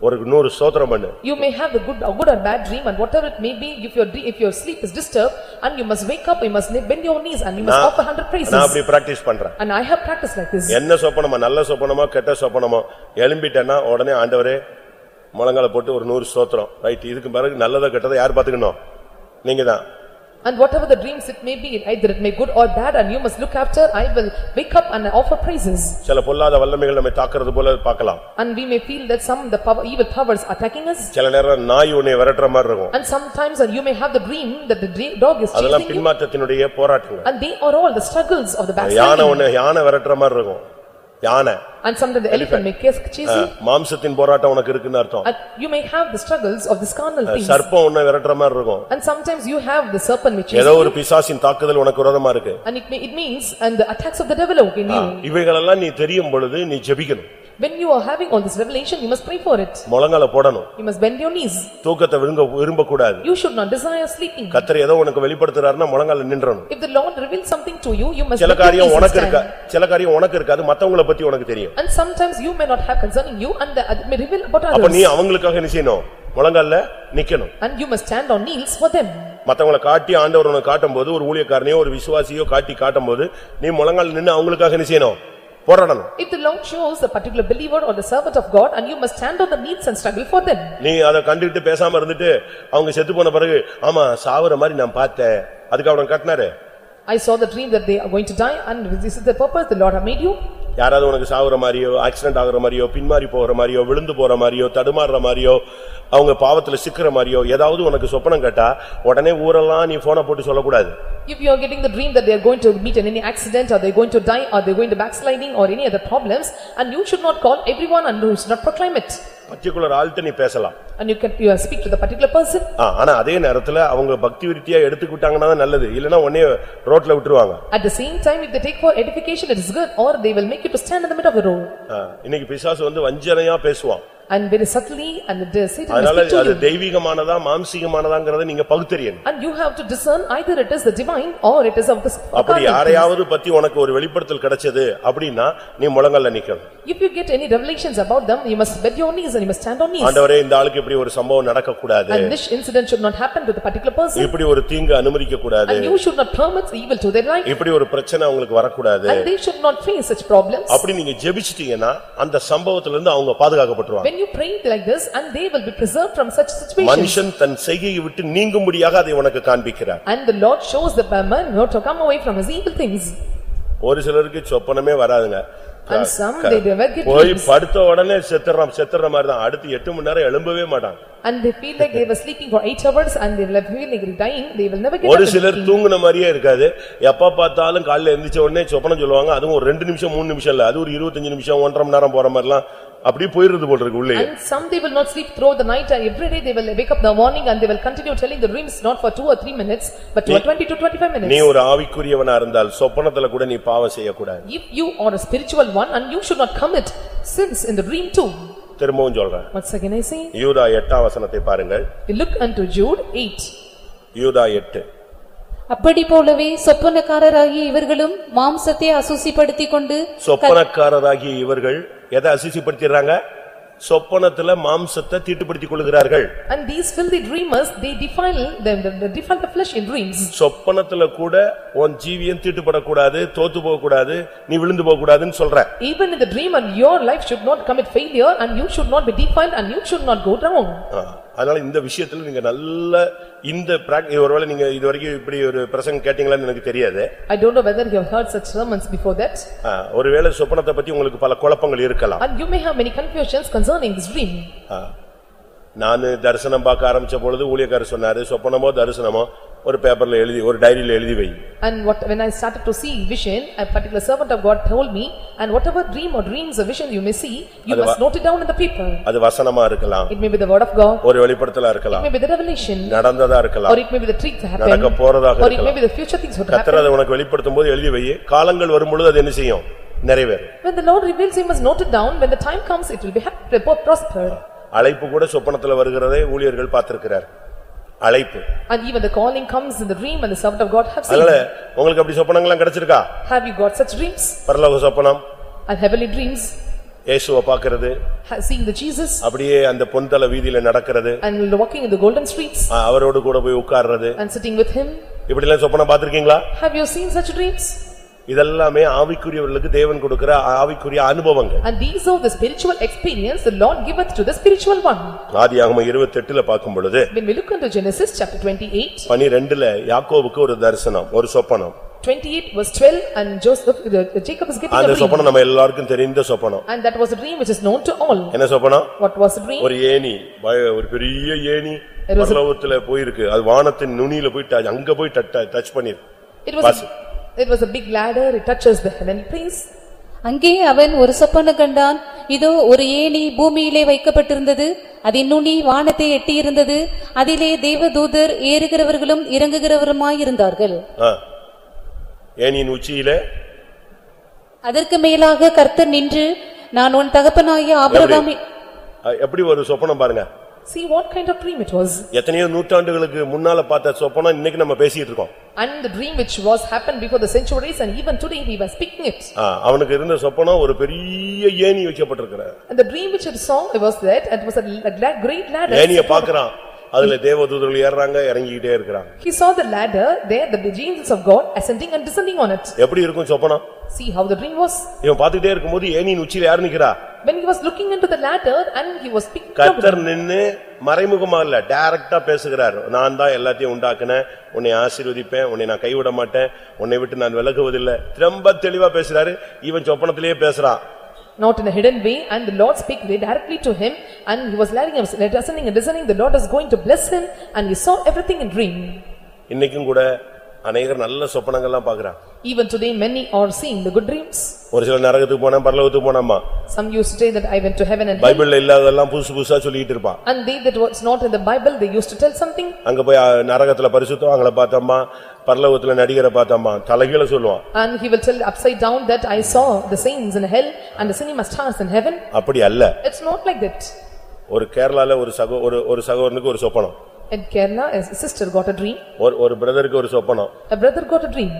ஒரு நூறு ஸ்தோத்திரம் பண்ணு You may have a good, a good or bad dream and whatever it may be, if your, dre- if your sleep is disturbed and you must wake up, you must bend your knees and you must நான் offer hundred நான் praises. அப்படி practice பண்றேன் And I have practiced like this. என்ன சொப்பனமா நல்ல சொப்பனமா கெட்ட சொப்பனமா எழும்பிட்டேன்னா உடனே ஆண்டவரே முழங்கால போட்டு ஒரு நூறு ஸ்தோத்திரம் ரைட் இதுக்கு பிறகு நல்லதா கெட்டதை யார் பாத்துக்கணும் நீங்க தான் And whatever the dreams it may be, either it may good or bad, and you must look after, I will wake up and offer praises. சில பொல்லாத வல்லமைகள் நம்ம தாக்குறது போல பார்க்கலாம் And we may feel that some, the power, evil powers attacking us. சில நேரம் நாய் உன்னை விரட்டுற மாதிரி இருக்கும் And sometimes and you may have the dream that the dre- dog is அதெல்லாம் chasing you. பின்மாற்றத்தினுடைய போராட்டங்கள் And they are all the struggles of the யானை backsliding. உன்னை யானை விரட்டுற மாதிரி இருக்கும் யானை And sometimes the elephant may chase you. மாம்சத்தின் போராட்டம் உனக்கு இருக்குன்னு அர்த்தம் you may have the struggles of this carnal things. சர்ப்பம் உன்னை விரட்டுற மாதிரி இருக்கும் And sometimes you have the serpent which ஏதோ ஒரு பிசாசின் தாக்குதல் உனக்கு விரோதமா இருக்கு and it may, it means, and the attacks of the devil in you. இவைகளெல்லாம் நீ தெரியும் பொழுது நீ ஜெபிக்கணும் When you are having all this revelation, you must pray for it. முழங்கால போடணும் You must bend your knees. தூக்கத்தை விரும்ப விரும்பக்கூடாது You should not desire sleeping. கத்தர் ஏதோ உனக்கு வெளிப்படுத்துறாருன்னா முழங்கால நின்றணும் If the Lord reveals something to you, you must சில bend your காரியம் knees and உனக்கு இருக்கா stand. சில காரியம் உனக்கு இருக்காது மத்தவங்கள பத்தி உனக்கு தெரியும் And sometimes you may not have concerning you and the- it may reveal about அப்ப நீ others. அவங்களுக்காக என்ன செய்யணும் முழங்கால்ல நிக்கணும் And you must stand on knees for them. மத்தவங்கள காட்டி ஆண்டவர் உனக்கு காட்டும் போது ஒரு ஊழியக்காரனையோ ஒரு விசுவாசியோ காட்டி காட்டும் போது நீ முழங்கால் நின்னு அவங்களுக்காக என்ன செய்யணும் போராடணும் If the Lord shows the particular believer or the servant of God and you must stand on the knees and struggle for them. நீ அதை கண்டுகிட்டு பேசாம இருந்துட்டு அவங்க செத்து போன பிறகு ஆமா சாவற மாதிரி நான் பார்த்தேன் அதுக்கு அவன் கட்டினாரு I saw the dream that they are going to die and this is the purpose the Lord have made you. யாராவது உனக்கு சாகுற மாதிரியோ ஆக்சிடென்ட் ஆகுற மாதிரியோ பின்மாறி போகிற மாதிரியோ விழுந்து போகிற மாதிரியோ தடுமாறுற மாதிரியோ அவங்க பாவத்தில் சிக்கிற மாதிரியோ ஏதாவது உனக்கு சொப்பனம் கேட்டா உடனே ஊரெல்லாம் நீ போனை போட்டு சொல்லக்கூடாது If you are getting the dream that they are going to meet in any accident or they are going to die or they are going to backsliding or any other problems and you should not call everyone and you should not proclaim it. Particular ஆள்கிட்ட நீ பேசலாம் And you can, you speak to the particular person ஆனா அதே நேரத்துல அவங்க பக்தி விருத்தியா எடுத்துக்கிட்டாங்கன்னா நல்லது இல்லனா உடனே ரோட்ல விட்டுருவாங்க At the same time, if they take for edification, it is good, or they will make you to stand in the middle of the road. இன்னைக்கு பிசாசு வந்து வஞ்சனையா பேசுவான் And very subtly, and the Satan will அதனால speak to அது you. தெய்வீகமானதா மாம்சீகமானதாங்கிறத நீங்க பகுத்தறியணும் And you have to discern either it is the divine or it is of the அப்படி carnal. யாரையாவது பத்தி உனக்கு ஒரு வெளிப்படுத்தல் கிடைச்சது அப்படின்னா நீ முழங்கல்ல நிக்கணும் If you get any revelations about them, you must bend your knees and you must stand on knees. ஆண்டவரே இந்த ஆளுக்கு இப்படி ஒரு சம்பவம் நடக்க கூடாது And this incident should not happen to the particular person. இப்படி ஒரு தீங்கு அனுமதிக்க கூடாது And you should not permit evil to their life. இப்படி ஒரு பிரச்சனை அவங்களுக்கு வரக்கூடாது And they should not face such problems. அப்படி நீங்க ஜெபிச்சிட்டீங்கன்னா அந்த சம்பவத்துல இருந்து அவங்க பாதுகாக்கப்பட்டுருவாங்க When you pray like this, and they will be preserved from such situations. மனுஷன் தன் செய்கையை விட்டு நீங்கும்படியாக அதை உனக்கு காண்பிக்கிறார் And the Lord shows the man not to come away from his evil things. ஒரு சிலருக்கு சொப்பனமே வராதுங்க And some, they never get போய். படுத்த உடனே செத்துறான் செத்துற மாதிரி தான் அடுத்து எட்டு மணி நேரம் எழும்பவே மாட்டான் And they feel like they were sleeping for eight hours and they will feel like dying, they will never get ஒரு. சிலர் தூங்குன மாதிரியே இருக்காது எப்ப பார்த்தாலும் காலைல எந்திரிச்ச உடனே சொப்பனம் சொல்லுவாங்க அதுவும் ஒரு ரெண்டு நிமிஷம் மூணு நிமிஷம் இல்ல அது ஒரு இருபத்தஞ்சு நிமிஷம் ஒன்றரை மணி நேரம் போற மாதிரிலாம் அப்படியே போயிருது போல இருக்கு உள்ளே And some they will not sleep throughout the night and every day they will wake up in the morning and they will continue telling the dreams not for two or three minutes, but for twenty to twenty-five நீ minutes. ஒரு ஆவிக்குரியவனா இருந்தால் சொப்பனத்துல கூட நீ பாவம் செய்யக்கூடாது If you are a spiritual one and you should not commit sins in the dream too. திரும்பவும் சொல்றேன் Once again I say, யூதா எட்டாம் வசனத்தை பாருங்கள் we look unto Jude eight. யூதா எட்டு அப்படி போலவே சொப்பனக்காரராகிய இவர்களும் மாம்சத்தை அசுசிப்படுத்திக் கொண்டு சொப்பனக்காரராகிய இவர்கள் எதை அசிசிப்படுத்திடுறாங்க சொப்பனத்துல மாம்சத்தை தீட்டுப்படுத்திக் கொள்கிறார்கள் And these filthy dreamers, they defile, them, they defile the flesh in dreams. சொப்பனத்துல கூட உன் ஜீவியம் தீட்டுப்படக்கூடாது தோத்து போகக்கூடாது நீ விழுந்து போகக்கூடாதுன்னு சொல்ற Even in the dream and your life should not commit failure and you should not be defiled and you should not go down. ஆ, அதனால இந்த விஷயத்துல நீங்க நல்ல இந்த ஒருவேளை நீங்க இதுவரைக்கும் இப்படி ஒரு பிரசங்கம் கேட்டீங்களான்னு எனக்கு தெரியாது I don't know whether you have heard such sermons before that. ஒருவேளை சொப்பனத்தை பத்தி உங்களுக்கு பல குழப்பங்கள் இருக்கலாம் And you may have many confusions concerning this dream. நானு தரிசனம் பார்க்க ஆரம்பிச்ச பொழுது ஊழியக்காரர் சொன்னாரு சொப்பனமோ தரிசனமோ ஒரு பேப்பர்ல எழுதி ஒரு டைரியில எழுதி வை And what, when I started to see vision, a particular servant of God told me, and whatever dream or dreams or vision you may see, you அது must வ- note it down in the paper. அது வசனமா இருக்கலாம் It may be the word of God, ஒரு வெளிப்படுத்தலா it இருக்கலாம் may be the revelation, நடந்ததா or இருக்கலாம் it may be the truth that நடக்க happened, போறதாக or it may இருக்கலாம் be the future things would கத்தர் happen. அதை உனக்கு வெளிப்படுத்தும் போது எழுதி வை காலங்கள் வரும்பொழுது அது என்ன செய்யும் நிறைவேறும் When the Lord reveals, you must note it down, when the time comes, it will be happy, prospered. அழைப்பு கூட சொப்பனத்துல வருகிறதை ஊழியர்கள் பார்த்திருக்கிறார் அழைப்பு And even the calling comes in the dream and the servant of God have seen. அதனால உங்களுக்கு அப்படி சொப்பனங்கள்லாம் கிடைச்சிருக்கா Have you got such dreams பரலோக சொப்பனம் and heavenly dreams, இயேசுவை பார்க்கிறது ha- seeing the Jesus அப்படியே அந்த பொன்தல வீதியில நடக்கிறது and walking in the golden streets அ- அவரோடு கூட போய் உட்கார்றது and sitting with him? இப்படி எல்லாம் சொப்பனம் பார்த்திருக்கீங்களா Have you seen such dreams? இதெல்லாமே ஆவிக்குரியவர்களுக்கு தேவன் கொடுக்கிற ஆவிக்குரிய அனுபவங்கள் And these are the spiritual experience the Lord giveth to the spiritual one. ஆதியாகமம் இருபத்தெட்டுல பார்க்கும் பொழுது When we look into Genesis chapter twenty-eight, பனிரெண்டுல யாக்கோவுக்கு ஒரு தரிசனம் ஒரு சொப்பனம் twenty-eight verse twelve and Joseph, the- Jacob is getting அந்த a dream. சொப்பனம் நம்ம எல்லாருக்கும் தெரிந்த சொப்பனம் And that was a dream which is known to all. என்ன சொப்பனம் What was the dream? ஒரு ஏணி பய- ஒரு பெரிய ஏணி பரலோகத்துல போயிருக்கு அது வானத்தின் நுனியில போய் அங்க போய் டச் பண்ணிருக்கு It was, it was a big ladder, it touches the heavenly place. அங்கே அவன் ஒரு சொப்பன கண்டான். இதோ ஒரு ஏணி பூமியிலே வைக்கப்பட்டிருந்தது. அதன் நுனி வானத்தை எட்டியிருந்தது. அதிலே தேவதூதர் ஏறுகிறவர்களும் இறங்குகிறவருமாயிருந்தார்கள். ஆ. ஏணியின் உச்சியில? அதற்கு மேலாக கர்த்தர் நின்று நான் உன் தகப்பனாகிய ஆபிரகாமி எப்படி ஒரு சொப்பனம் பாருங்க. See what kind of dream it was. எத்தனையோ நூற்றாண்டுகளுக்கு முன்னால பார்த்த சொப்பனம் இன்னைக்கு நம்ம பேசிட்டு இருக்கோம் And the dream which was happened before the centuries and even today we were speaking it. ஆ, அவனுக்கு இருந்த சொப்பனம் ஒரு பெரிய ஏணி வைக்கப்பட்டிருக்கிற And the dream which it saw, it was that, it was a la- la- great ladder. ஏணிய பாக்குறான் அதுல தேவதூதர்கள் ஏறுறாங்க இறங்கிக்கிட்டே இருக்கிறாங்க He saw the ladder there, the angels of God ascending and descending on it. எப்படி இருக்கும் சொப்பனம் See how the dream was. இவன் பாத்துக்கிட்டே இருக்கும்போது ஏணியின் உச்சியில யார் நிக்கிறா When he was looking into the ladder and he was speaking. கர்த்தர் நின்னு மறைமுகமா இல்ல டைரக்டா பேசுகிறார் நான் தான் எல்லாத்தையும் உண்டாக்குனேன் உன்னை ஆசீர்வதிப்பேன் உன்னை நான் கைவிட மாட்டேன் உன்னை விட்டு நான் விலகுவதில்லை ரொம்ப தெளிவா பேசுறாரு இவன் சொப்பனத்திலேயே பேசுறான் Not in a hidden way and the Lord speak very directly to him and he was letting him, descending and descending, the Lord is going to bless him and he saw everything in dream. இன்னைக்கும் கூட அநேகர் நல்ல சொப்பனங்கள்லாம் பாக்குறான் Even today many are seeing the good dreams. ஒரு சில நரகத்துக்கு போனா பரலோகத்துக்கு போனாமா Some used to say that I went to heaven and hell. பைபிள்ல இல்லாததெல்லாம் புதுசு புதுசா சொல்லிட்டு இருப்பான் And they that was not in the Bible, they used to tell something. அங்க போய் அ, நரகத்துல பரிசுத்தம் அவங்கள பார்த்தம்மா பரலோகத்துல நடிகரை பார்த்தம்மா தலைகீழ சொல்லுவான் And he will tell upside down that I saw the saints in hell and the cinema stars in heaven. அப்படி அல்ல It's not like that. ஒரு கேரளால ஒரு சகோ ஒரு ஒரு சகோதரனுக்கு ஒரு சொப்பனம் In Kerala, a sister got a dream, ஒரு ஒரு பிரதருக்கு ஒரு சொப்பனம் a brother got a dream.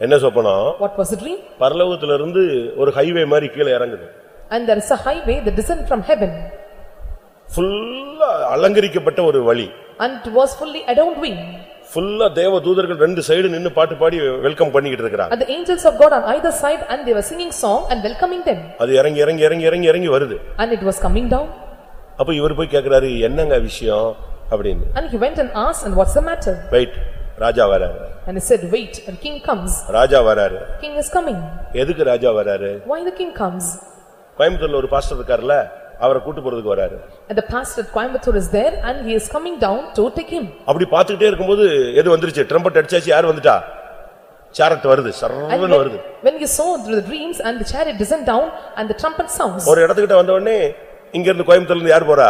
என்ன சொப்பனம் What was the dream? பரலோகத்துல இருந்து ஒரு ஹைவே மாதிரி கீழே இறங்குது And there is a highway that descend from heaven ஃபுல்லா அலங்கரிக்கப்பட்ட ஒரு வழி and it was fully adorned wing. ஃபுல்லா தேவ தூதர்கள் ரெண்டு சைடு நின்னு பாட்டு பாடி வெல்கம் பண்ணிக்கிட்டு இருக்கிறாங்க And the angels of God on either side and they were singing song and welcoming them. அது இறங்கி இறங்கி இறங்கி இறங்கி இறங்கி வருது And it was coming down அப்ப இவர் போய் கேக்குறாரு என்னங்க விஷயம் அப்படின்னு and he went and asked and what's the matter? Wait ராஜா வராரு And he said, wait, and king comes. ராஜா வராரு King is coming. எதுக்கு ராஜா வராரு Why the king comes? கோயம்புத்தூர்ல ஒரு பாஸ்டர் இருக்காருல்ல அவரை கூட்டு போறதுக்கு வராரு And the pastor at Coimbatore is there and he is coming down to take him. அப்படி பாத்துக்கிட்டே இருக்கும்போது எது வந்துருச்சு ட்ரம்பட் அடிச்சாச்சு யார் வந்துட்டா சாரட் வருது சர்வன்னு வருது when, when you saw through the dreams and the chariot descend down and the trumpet sounds. ஒரு இடத்துக்கிட்ட வந்த உடனே இங்க இருந்து கோயம்புத்தூர்ல இருந்து யார் போறா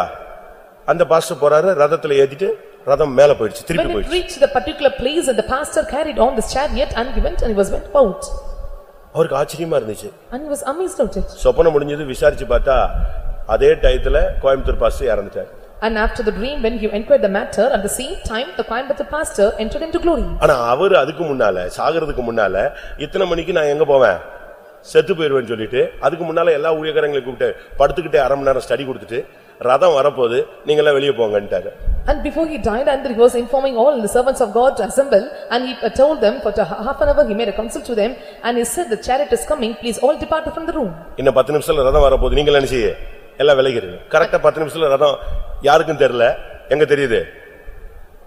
அந்த பாஸ்டர் போறாரு ரதத்துல ஏத்திட்டு ரதம் மேல போயிடுச்சு When திருப்பி போயிடுச்சு reached the particular place and the pastor carried on this chariot and he went and he was went out. அவருக்கு ஆச்சரியமா இருந்துச்சு And he was amazed at it. சொப்பனம் முடிஞ்சது விசாரிச்சு பார்த்தா அதே டயத்துல கோயம்புத்தூர் பாஸ்டர் இறந்துட்டார் And after the dream, when he inquired the matter, at the same time, the Coimbatore pastor entered into glory. ஆனா அவரு அதுக்கு முன்னால சாகிறதுக்கு முன்னால இத்தனை மணிக்கு நான் எங்க போவேன் செத்து போயிருவேன்னு சொல்லிட்டு அதுக்கு முன்னால எல்லா ஊழியக்காரங்களையும் கூப்பிட்டு படுத்துக்கிட்டே அரை மணி நேரம் ஸ்டடி கொடுத்துட்டு ரதம் வரப்போகுது நீங்க எல்லாம் வெளியே போங்கன்ட்டாரு And before he died, and he was informing all the servants of God to assemble, and he uh, told them for a half an hour, he made a council to them, and he said, "The chariot is coming, please all depart from the room." இன்னும் பத்து நிமிஷத்துல ரதம் வரப்போகுது நீங்க என்ன செய்ய எல்லாம் விலகிருங்க கரெக்டா பத்து நிமிஷத்துல ரதம் யாருக்கும் தெரியல எங்க தெரியுது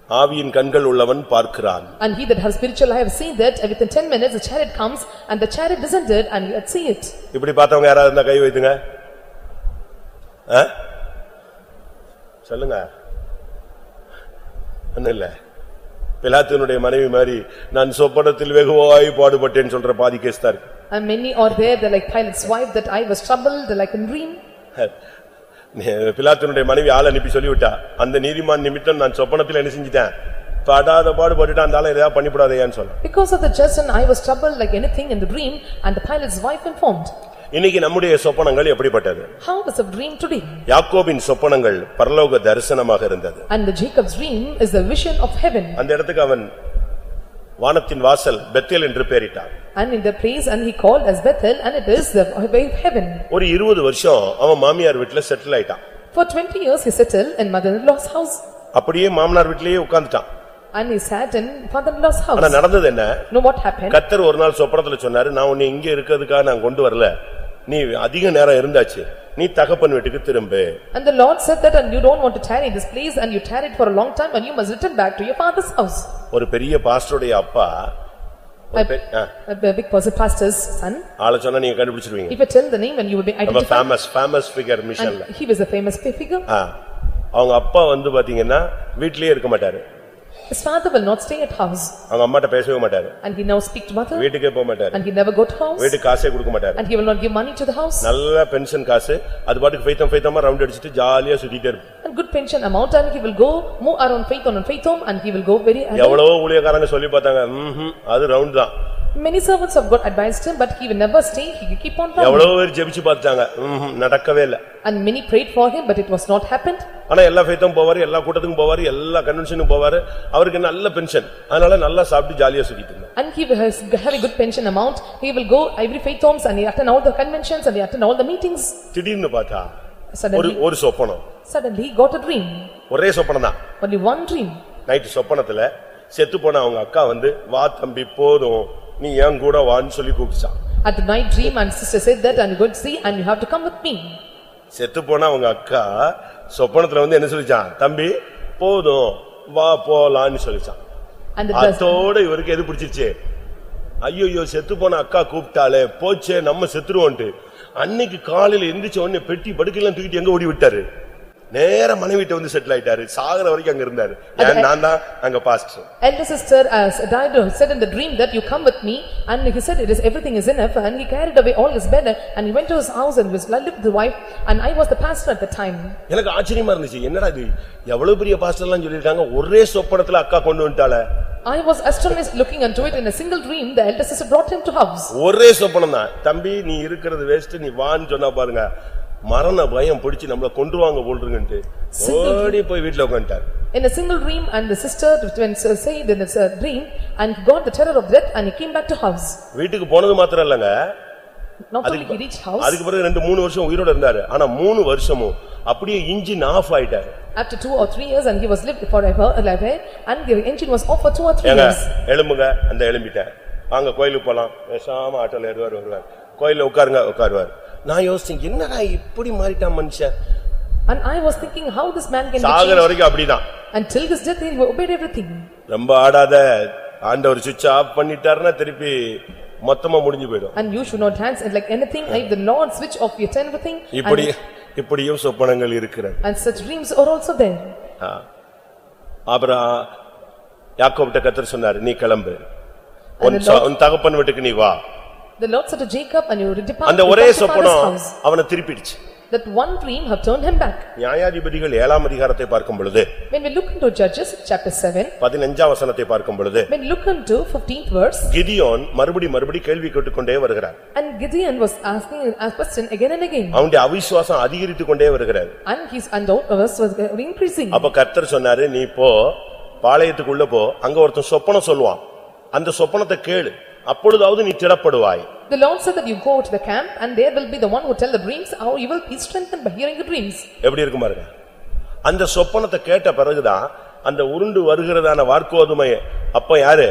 ஆவியின் கண்கள் உள்ளவன் பார்க்கிறான் And he that has spiritual eye have seen that, within ten minutes, the chariot comes, and the chariot descended, and you had see it. இப்படி பார்த்தவங்க யாராவது இருந்தா கை வைத்துங்க? சொல்லுங்க ஒண்ணும் இல்ல பிலாத்தினுடைய மனைவி மாதிரி நான் சொப்பனத்தில் வெகுவாய் பாடுபட்டேன்னு சொல்ற பாதி கேஸ் தான் இருக்கு And many are there, they're like Pilate's wife, that I was troubled, like in dream. பிலாத்தினுடைய மனைவி ஆள் அனுப்பி சொல்லிவிட்டா அந்த நீதிமான் நிமித்தம் நான் சொப்பனத்தில் என்ன செஞ்சிட்டேன் படாத பாடுபட்டுட்டு அந்த ஆளை ஏதாவது பண்ணிவிடாதேன்னு சொல்ல Because of the just and I was troubled like anything in the dream, and the Pilate's wife informed. இன்னைக்கு நம்முடைய சொப்பனங்கள் எப்படிப்பட்டது How was a dream today? யாக்கோபின் சொப்பனங்கள் பரலோக தரிசனமாக இருந்தது And the Jacob's dream is the vision of heaven. அந்த இடத்துக்கு அவன் வானத்தின் வாசல் பெத்தேல் என்று பெயரிட்டான் And in the place, and he called as Bethel, and it is the way of heaven. ஒரு இருபது வருஷம் அவன் மாமியார் வீட்டுல செட்டில் ஆயிட்டான் For twenty years he settled in mother-in-law's house. அப்படியே மாமனார் வீட்டிலேயே உட்கார்ந்துட்டான் And he sat in father-in-law's ஆனா house. நடந்தது என்ன Know what happened? கத்தர் ஒரு நாள் சொப்பனத்துல சொன்னாரு நான் உன்னை இங்க இருக்கிறதுக்காக நான் கொண்டு வரல நீ அதிக நேரம் இருந்தாச்சு நீ தகப்பன் வீட்டுக்கு திரும்பு And the Lord said that and you don't want to tarry in this place and you tarried for a long time and you must return back to your father's house. ஒரு பெரிய பாஸ்டருடைய அப்பா ஒரு பெ- ஆ, A big person pastor's son. ஆளை சொன்னா நீங்க கண்டுபிடிச்சிருவீங்க If I tell the name and you will be ரொம்ப identified. ஃபேமஸ் ஃபேமஸ் ஃபிகர் மிஷன்ல And he was a famous figure. ஆ. அவங்க அப்பா வந்து பாத்தீங்கன்னா வீட்லயே இருக்க மாட்டாரு His father will not stay at house அவங்க அம்மாட்ட பேசவே மாட்டாரு and he now speak to mother வீட்டுக்கே போக மாட்டாரு and he never go to house வீட்டுக்கு காசே கொடுக்க மாட்டாரு and he will not give money to the house நல்ல பென்ஷன் காசு அது பாட்டுக்கு ஃபைத்தம் ஃபைத்தமா ரவுண்ட் அடிச்சிட்டு ஜாலியா சுத்திட்டே இருப்பாரு and good pension amount and he will go move around faith on faith home and he will go very. எவ்வளவோ ஊழியக்காரங்க சொல்லி பார்த்தாங்க ம்ஹும், அது ரவுண்ட் தான் Many servants of God advised him but he will never stay, he will keep on running. எவ்வளவு பேர் ஜெபிச்சு பார்த்தாங்க ம்ஹும், நடக்கவே இல்ல And many prayed for him but it was not happened. ஆனா எல்லா ஃபைத்தும் போவாரு எல்லா கூட்டத்துக்கும் போவாரு எல்லா கன்வென்ஷனுக்கும் போவாரு அவருக்கு நல்ல பென்ஷன் அதனால நல்லா சாப்பிட்டு ஜாலியா சுத்திட்டு இருந்தார் And he has have a good pension amount, he will go every faith homes and he attend all the conventions and he attend all the meetings. திடீர்னு பார்த்தா ஒரு Suddenly, ஒரு சொப்பனம் suddenly he got a dream, ஒரே சொப்பனம் தான் only one dream. Night சொப்பனத்துல செத்து போன அவங்க அக்கா வந்து வா தம்பி போதும் நீ ஏன் கூட வான்னு சொல்லி கூப்பிச்சான் At the night dream and sister said that and you go to see and you have to come with me. செத்து போன அவங்க அக்கா சொப்பனத்துல வந்து என்ன சொல்லிச்சான்? தம்பி போதும் வா போலான்னு சொல்லிச்சான். And the blessed- அதோட இவருக்கு எது பிடிச்சிருச்சு? ஐயோ செத்து போன அக்கா கூப்பிட்டாலே போச்சே நம்ம செத்துருவோன்ட்டு. அன்னைக்கு காலையில எந்திரிச்ச உடனே பெட்டி படுக்கையெல்லாம் தூக்கிட்டு எங்க ஓடி விட்டாரு? நேர மனைவிட்ட வந்து செட்டில் ஆயிட்டாரு சாகுற வரைக்கும் அங்க இருந்தாரு நான் தான் அங்க pastor elder sister as died said in the dream that you come with me and he said it is everything is enough and he carried away all his bed and he went to his house and was lived with the wife and I was the pastor at the time. எனக்கு ஆச்சரியமா இருந்துச்சு என்னடா இது எவ்வளவு பெரிய பாஸ்டர்லாம் சொல்லிருக்காங்க ஒரே சொப்பனத்துல அக்கா கொண்டு வந்துட்டாளே I was astonished looking into it in a single dream the elder sister brought him to house. ஒரே சொப்பனம் தான் தம்பி நீ இருக்கிறது வேஸ்ட் நீ வான்னு சொன்னா பாருங்க மரண பயம் பிடிச்சு நம்மள கொன்றுவாங்க போல்றீங்கன்ட்டு ஓடி போய் வீட்டுல உட்காந்துட்டார் In a single dream and the sister when said in uh, dream and got the terror of death and he came back to house. வீட்டுக்கு போனது மாத்திரம் இல்லங்க அதுக்கு பிறகு ரெண்டு மூணு வருஷம் உயிரோட இருந்தாரு ஆனா மூணு வருஷமும் அப்படியே இன்ஜின் ஆஃப் ஆயிட்டாரு after two or three years and he was lived forever alive and the engine was off for two or three ஏங்க years. எழும்புங்க அந்த எழும்பிட்டார் வாங்க கோயிலுக்கு போலாம் பேசாம ஆட்டோல ஏறுவார் வருவார் கோயில்ல உட்காருங்க உட்காருவார் நான் யோசிச்சேன் என்னடா இப்படி மாறிட்டான் மனுஷன் And I was thinking how this man can be சாகுற changed. வரைக்கும் அப்படிதான் Until his death he obeyed everything. ரொம்ப ஆடாத ஆண்டவர் சுவிட்ச் ஆஃப் பண்ணிட்டாருன்னா திருப்பி மொத்தமா முடிஞ்சு போயிடும் And you should not dance and like anything, if the Lord switch off your everything. இப்படி And இப்படியும் சொப்பனங்கள் இருக்கிறது and such dreams are also there. ஆ. அப்புறம் யாக்கோபிட்ட கத்தர் சொன்னாரு நீ கிளம்பு உன் ச- உன் தகப்பன் வீட்டுக்கு நீ வா The Lord said to Jacob and you depart அந்த ஒரே to father's சொப்பனம் house. அவனை திருப்பிடுச்சு That one dream have turned him back. நியாயாதிபதிகள் ஏழாம் அதிகாரத்தை பார்க்கும் பொழுது When we look into Judges chapter seven, பதினஞ்சாம் வசனத்தை பார்க்கும் பொழுது when we look into fifteenth verse, Gideon மறுபடி மறுபடி கேள்வி கேட்டுக்கொண்டே வருகிறார் and Gideon was asking a question again and again. அவனுடைய அவிசுவாசம் அதிகரித்துக் கொண்டே வருகிறார் And his undoubt was was increasing. அப்ப கர்த்தர் சொன்னாரு நீ போ பாளையத்துக்குள்ள போ அங்க ஒருத்தன் சொப்பனம் சொல்லுவான் அந்த சொப்பனத்தை கேளு அப்பொழுதாவது நீ திடப்படுவாய் The Lord said that you go to the camp and there will be the one who tell the dreams, how you will be strengthened by hearing the dreams. எப்படி இருக்கும் பாருங்க அந்த சொப்பனத்தை கேட்ட பிறகுதான் அந்த உருண்டு வருகிறதான வார்க்கோதுமை அப்ப யாரு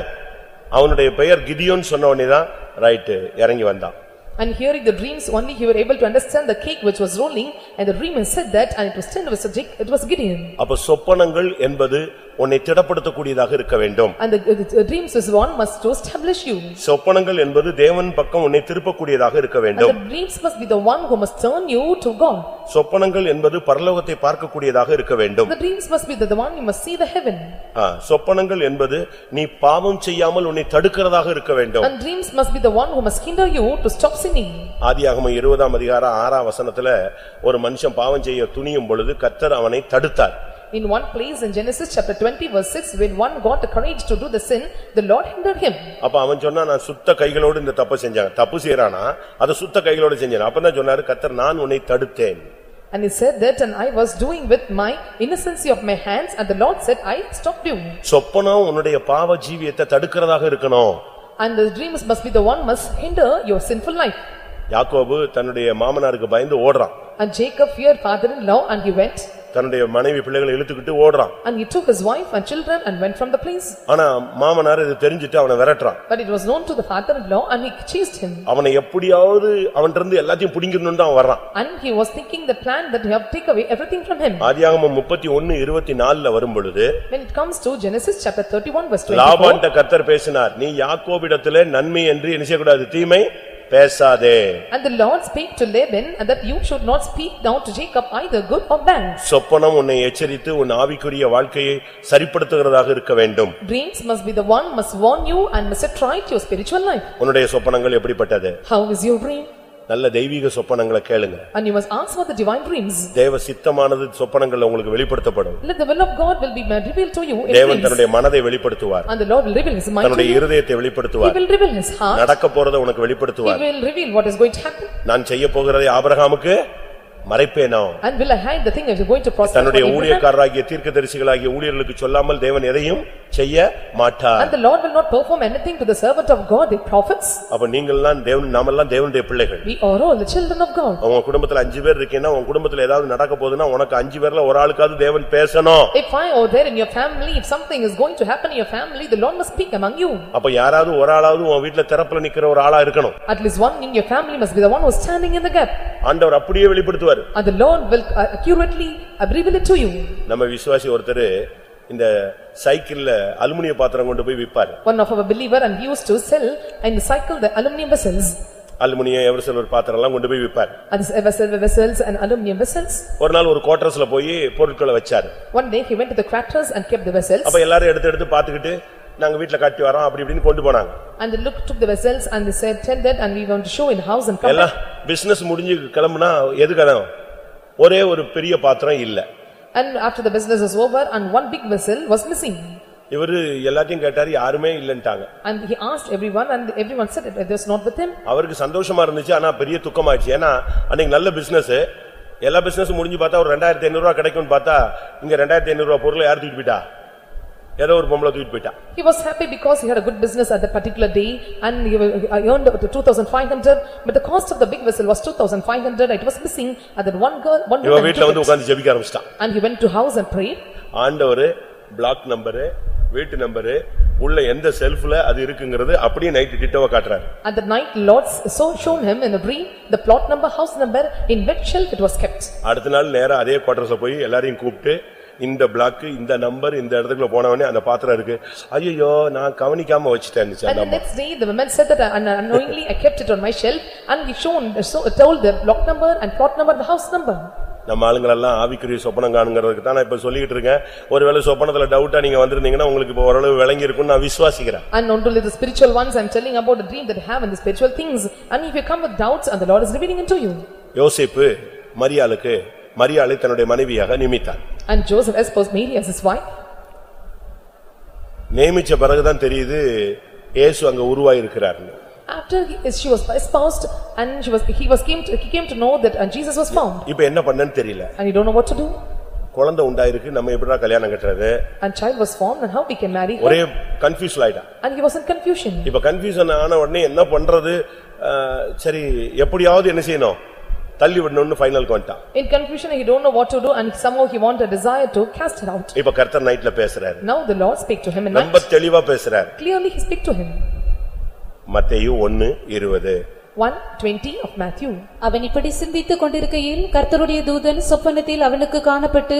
அவனுடைய பெயர் கிதியோன்னு சொன்ன உடனேதான் ரைட்டு இறங்கி வந்தான் And hearing the dreams, only he were able to understand the cake which was rolling and the dream said that and it was ten was a it was Gideon. அப்ப சொப்பனங்கள் என்பது உன்னை திடப்படுத்தக்கூடியதாக இருக்க வேண்டும் And the the dreams is one must to establish you. சொப்பனங்கள் என்பது தேவன் பக்கம் உன்னை திருப்பக்கூடியதாக இருக்க And வேண்டும் the dreams must be the one who must turn you to God. சொப்பனங்கள் என்பது பரலோகத்தை பார்க்கக்கூடியதாக இருக்க வேண்டும் The dreams must be the the one you must see the heaven. ஆ, சொப்பனங்கள் என்பது நீ பாவம் செய்யாமல் உன்னை தடுக்கிறதாக இருக்க வேண்டும் And dreams must be the one who must hinder you to stop sinning. ஆதியாகமம் இருபதாம் அதிகாரம் ஆறாம் வசனத்துல ஒரு மனுஷன் பாவம் செய்ய துணியும் பொழுது கத்தர் அவனை தடுத்தார் In one place in Genesis chapter twenty verse six, when one got the courage to do the sin, the Lord hindered him. அப்ப அவன் சொன்னா நான் சுத்த கைகளோடு இந்த தப்பு செஞ்சாங்க தப்பு செய்யறானா அதை சுத்த கைகளோடு செஞ்சேன் அப்பதான் சொன்னாரு கத்தர் நான் உன்னை தடுத்தேன் And he said that and I was doing with my innocency of my hands and the Lord said, I stopped you. சொப்பனம் உன்னுடைய பாவ ஜீவியத்தை தடுக்கிறதாக இருக்கணும் And the dreams must be the one must hinder your sinful life. யாக்கோபு தன்னுடைய மாமனாருக்கு பயந்து ஓடுறான் And Jacob feared father-in-law and he went. தன்னுடைய மனைவி பிள்ளைகளை இழுத்துக்கிட்டு ஓடுறான் And he took his wife and children and went from the place. ஆனா மாமனார் இது தெரிஞ்சுட்டு அவனை விரட்டுறான் But it was known to the father-in-law and he chased him. அவனை எப்படியாவது அவன்கிட்ட இருந்து எல்லாத்தையும் புடிங்கிடணும் தான் வர்றான் And he was thinking the plan that he have take away everything from him. ஆதியாகமம் முப்பத்தி ஒன்னு இருபத்தி நாலுல வரும் பொழுது When it comes to Genesis chapter thirty-one verse twenty-four. லாபான்ட்ட கர்த்தர் பேசினார் நீ யாக்கோபிடத்திலே நன்மை என்று என்ன செய்யக்கூடாது தீமை பேசாதே And the Lord spake to Laban and that you should not speak down to Jacob either good or bad. சொப்பனம் உன்னை எச்சரித்து உன் ஆவிக்குரிய வாழ்க்கையை சரிப்படுத்துகிறதாக இருக்க வேண்டும் Dreams must be the one must warn you and must try to your spiritual life. உன்னுடைய சொப்பனங்கள் எப்படிப்பட்டது How is your dream? நல்ல தெய்வீக சொப்பனங்களை கேளுங்க And you must ask for the divine dreams. தேவ சித்தமானது சொப்பனங்கள்ல உங்களுக்கு வெளிப்படுத்தப்படும் Let the will of God will be revealed to you in தேவன். தன்னுடைய மனதை வெளிப்படுத்துவார் And the Lord will reveal his mind தன்னுடைய you. இருதயத்தை He வெளிப்படுத்துவார் will reveal his heart. நடக்க போறதை உனக்கு He வெளிப்படுத்துவார் will reveal what is going to happen. நான் செய்ய போகிறதை ஆபிரகாமுக்கு மறைப்பேனோ And will I hide the thing that is going to prosper for தன்னுடைய Abraham? ஊழியக்காரராகிய தீர்க்கதரிசிகளாகிய ஊழியர்களுக்கு சொல்லாமல் தேவன் எதையும் செய்ய மாட்டார் And the Lord will not perform anything to the servant of God, the prophets. அப்ப நீங்கள்லாம் தேவன் நாமெல்லாம் தேவனுடைய பிள்ளைகள் We are all the children of God. உங்க குடும்பத்துல அஞ்சு பேர் இருக்கீங்கன்னா உங்க குடும்பத்துல ஏதாவது நடக்க போகுதுன்னா உனக்கு அஞ்சு பேர்ல ஒரு ஆளுக்காவது தேவன் பேசணும் If I or there in your family, if something is going to happen in your family, the Lord must speak among you. அப்ப யாராவது ஒரு ஆளாவது உன் வீட்டுல திறப்புல நிக்கிற ஒரு ஆளா இருக்கணும் At least one in your family must be the one who is standing in the gap. ஆண்டவர் அப்படியே வெளிப்படுத்துவார் And the Lord will accurately reveal it to you. நம்ம விசுவாசி ஒருத்தர் இந்த சைக்கிள்ல அலுமினிய பாத்திரம் கொண்டு போய் விப்பாரு One of our believer and he used to sell in the cycle the aluminum vessels. அலுமினிய எவர்சல் ஒரு பாத்திரம் எல்லாம் கொண்டு போய் விப்பாரு And this vessel vessels and aluminum vessels. ஒரு நாள் ஒரு குவார்டர்ஸ்ல போய் பொருட்களை வச்சாரு One day he went to the crackers and kept the vessels. அப்ப எல்லாரும் எடுத்து எடுத்து பாத்துக்கிட்டு நாங்க வீட்டுல கட்டி வரோம் அப்படி இப்படின்னு கொண்டு போனாங்க. And they looked, took the vessels and they said, tell that and we want to show in house and come எல்லாம். பிசினஸ் முடிஞ்சு கிளம்புனா எது கிளம்பும் ஒரே ஒரு பெரிய பாத்திரம் இல்ல. And after the business is over and one big vessel was missing. இவரு எல்லாத்தையும் கேட்டாரு யாருமே இல்லன்ட்டாங்க. And he asked everyone and everyone said it was not with him. அவருக்கு சந்தோஷமா இருந்துச்சு ஆனா பெரிய துக்கமாயிடுச்சு. ஏன்னா அன்னைக்கு நல்ல பிசினஸ் எல்லா பிசினஸ் முடிஞ்சு பார்த்தா ஒரு ரெண்டாயிரத்தி ஐநூறு ரூபாய் கிடைக்கும்னு பார்த்தா இங்க ரெண்டாயிரத்தி ஐநூறு ரூபாய் பொருளை யார் தூக்கிட்டு போயிட்டா? ஏதோ ஒரு பொம்பளை தூக்கிட்டு போயிட்டா He was happy because he had a good business at that particular day and he uh, earned up to 2500 but the cost of the big vessel was 2500 it was missing and then one girl, one வீட்டுல took வந்து. உட்கார்ந்து ஜெபிக்க ஆரம்பிச்சிட்டான் And he went to house and prayed ஆண்டவரு block number வீட்டு number உள்ள எந்த செல்ஃப்ல அது இருக்குங்கிறது அப்படியே நைட்டு டிட்டோவா காட்டுறாரு At the night Lord so shown him in a dream the plot number, house number in which shelf it was kept. அடுத்த நாள் நேரா அதே குவார்டர்ஸ்ல போய் எல்லாரையும் கூப்பிட்டு இந்த பிளாக் இந்த நம்பர் இந்த இடத்துக்குள்ள போனவனே அந்த பாத்திரம் இருக்கு ஐயோ நான் கவனிக்காம வச்சுட்டேன் And the அந்த next day the woman said that "And unknowingly I kept it on my shelf and he shown, so told the block number and plot number, the house number. நம்ம ஆளுங்களெல்லாம் ஆவிக்குரிய சொப்பனம் காணுங்கிறதுக்கு தான் நான் இப்ப சொல்லிக்கிட்டு இருக்கேன் ஒருவேளை சொப்பனத்துல டவுட்டா நீங்க வந்திருந்தீங்கன்னா உங்களுக்கு இப்ப ஓரளவு விளங்கி இருக்கும்னு நான் விசுவாசிக்கிறேன் And not only the spiritual ones, I am telling about the dream that I have in the spiritual things. And if you come with doubts and the Lord is revealing into you. யோசேப்பு மரியாளுக்கு மரியாளை தன்னுடைய மனைவியாக நியமித்தார் And Joseph espoused Mary as his wife. நியமிச்ச பிறகுதான் தெரியுது இயேசு அங்க உருவாயிருக்கிறார்னு After he- she was espoused and she was, he was came to, he came to know that and Jesus was found. இப்ப என்ன பண்ணன்னு தெரியல And you don't know what to do. குழந்தை உண்டாயிருக்கு நம்ம எப்படிடா கல்யாணம் கட்டுறது And child was formed and how we can marry her. ஒரே கன்ஃபியூஸ் ஆயிட்டான் And he was in confusion. இப்ப கன்ஃபியூஷன் ஆன உடனே என்ன பண்றது அஹ், சரி எப்படியாவது என்ன செய்யணும் தள்ளி விடணும்னு ஃபைனலுக்கு வந்துட்டான் In confusion, he don't know what to do and somehow he wanted a desire to cast her out. இப்ப கர்த்தர் நைட்ல பேசுறாரு Now the Lord spake to him in ரொம்ப night. தெளிவா பேசுறாரு Clearly he spake to him. மத்தேயு ஒன்னு இருபது One twenty of Matthew. அவன் இப்படி சிந்தித்துக் கொண்டிருக்கையில் கர்த்தருடைய தூதன் சொப்பனத்தில் அவனுக்கு காணப்பட்டு